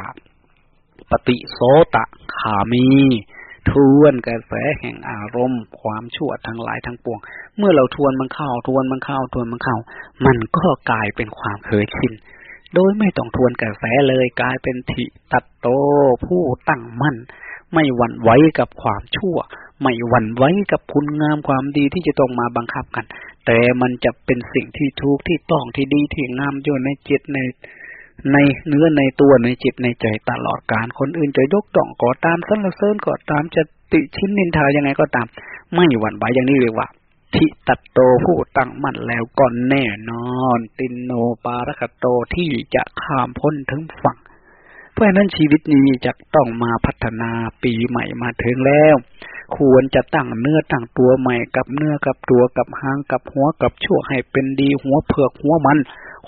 ปฏิโสตะขามี ทวนกระแสแห่งอารมณ์ ความชั่วทั้งหลายทั้งปวง เมื่อเราทวนมันเข้าทวนมันเข้าทวนมันเข้า มันก็กลายเป็นความเคยชินโดยไม่ต้องทวนกระแสเลยกลายเป็นทิตัดโตผู้ตั้งมั่น ไม่หวั่นไหวกับความชั่ว ไม่หวั่นไหวกับคุณงามความดีที่จะต้องมาบังคับกัน แต่มันจะเป็นสิ่งที่ถูกที่ต้องที่ดีที่งามอยู่ในจิตใน ในเนื้อในตัวในจิตในใจตลอดการ คนอื่นจะยกต่องก่อตามสรรเสริญก่อตามจะติชิ้นนินทายังไงก็ตาม ไม่หวั่นไหวอย่างนี้เรียกว่าธิตัดโตผู้ตั้งมั่นแล้วก่อนแน่นอน ตินโนปารคโตที่จะข้ามพ้นถึงฝั่ง เพราะนั้นชีวิตนี้จะต้องมาพัฒนาปีใหม่มาถึงแล้ว ควรจะตั้งเนื้อตั้งตัวใหม่กับเนื้อกับตัวกับหางกับหัวกับชั่วให้เป็นดีหัวเผือกหัวมัน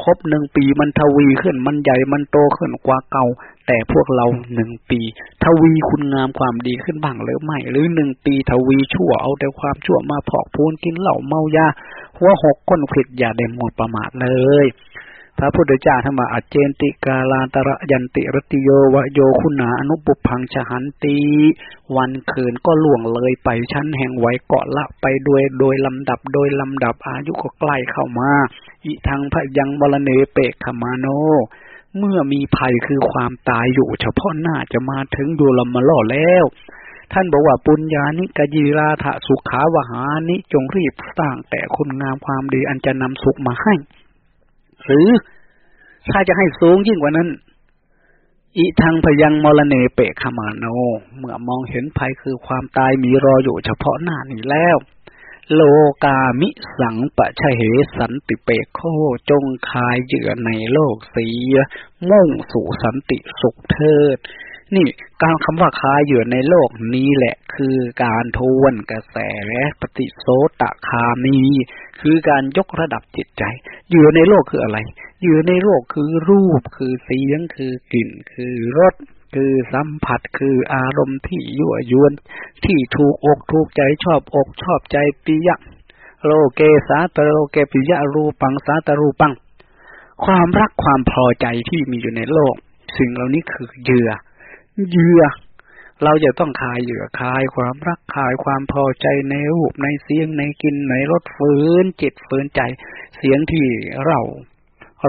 ครบหนึ่งปีมันทวีขึ้นมันใหญ่มันโตขึ้นกว่าเก่า แต่พวกเราหนึ่งปี ทวีคุณงามความดีขึ้นบ้างหรือไม่ หรือหนึ่งปีทวีชั่วเอาแต่ความชั่วมาพอกพูนกินเหล่าเมายาหัวหกก้นขิดอย่าได้หมดประมาทเลย พระพุทธเจ้าธรรมะอเจนติกาลาตระยันติรติโยวโยคุณาอนุปุพังชหันตี วันคืนก็ล่วงเลยไปชั้นแห่งไหวเกาะละไปโดยโดยลำดับโดยลำดับอายุก็ใกล้เข้ามา อิทางพยังบรเนเปกขมาโน เมื่อมีภัยคือความตายอยู่ เฉพาะหน้าจะมาถึงดูลมาล่อแล้วท่านบอกว่าปุญญานิกยิราถสุขาวหานิจงรีบสร้างแต่คุณงามความดีอันจะนำสุขมาให้ หรือถ้าจะให้สูงยิ่งกว่านั้นอิทังพยังมรเนเปขมาโน เมื่อมองเห็นภัยคือความตายมีรออยู่เฉพาะหน้านี้แล้ว โลกามิสังปะชะเหสันติเปโคจงคายเหยื่อในโลกเสีย มุ่งสู่สันติสุขเทิด นี่การคำว่าคายเหยื่ในโลกนี้แหละ คือการทวนกระแสและปฏิโสตคามีคือการยกระดับจิตใจเหยื่ในโลกคืออะไรเหยื่ในโลกคือรูป คือเสียง คือกลิ่น คือรสคือสัมผัสคืออารมณ์ที่ยั่วยวน ที่ถูกอกถูกใจชอบอกชอบใจปิยะโลเกสาตโลเกปิยะรูปังสาตรูปัง ความรักความพอใจที่มีอยู่ในโลก สิ่งเหล่านี้คือเหยื่อ เหยื่อ เราจะต้องคายเหยื่อคายความรักคายความพอใจในรูปในเสียงในกินในรสฝืนจิตฝืนใจ เสียงที่เรา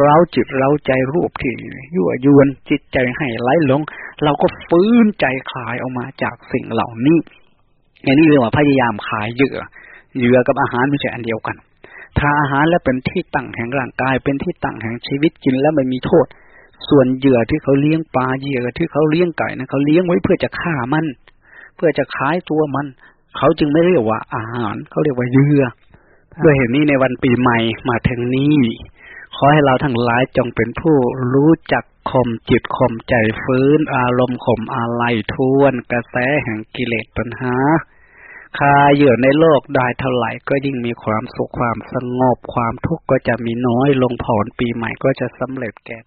เราจิตเราใจรูปที่ยั่วยวนจิตใจให้ไหลหลง เราก็ฟื้นใจคลายออกมาจากสิ่งเหล่านี้อย่างนี้เรียกว่าพยายามคลายเหยื่อ เหยื่อกับอาหารไม่ใช่อันเดียวกันถ้าอาหารแล้วเป็นที่ตั้งแห่งร่างกายเป็นที่ตั้งแห่งชีวิตกินแล้วไม่มีโทษ ส่วนเหยื่อที่เขาเลี้ยงปลาเหยื่อที่เขาเลี้ยงไก่นะเขาเลี้ยงไว้เพื่อจะฆ่ามัน เพื่อจะขายตัวมัน เขาจึงไม่เรียกว่าอาหาร เขาเรียกว่าเหยื่อด้วยเหตุนี้ในวันปีใหม่มาถึงนี้ ขอให้เราทั้งหลายจงเป็นผู้รู้จักข่มจิตข่มใจฟื้น อารมณ์ข่มอะไรทวนกระแสแห่งกิเลสปัญหาคาเหยื่อในโลกได้เท่าไหร่ก็ยิ่งมีความสุขความสงบความทุกข์ก็จะมีน้อยลงผ่อนปีใหม่ก็จะสำเร็จแก่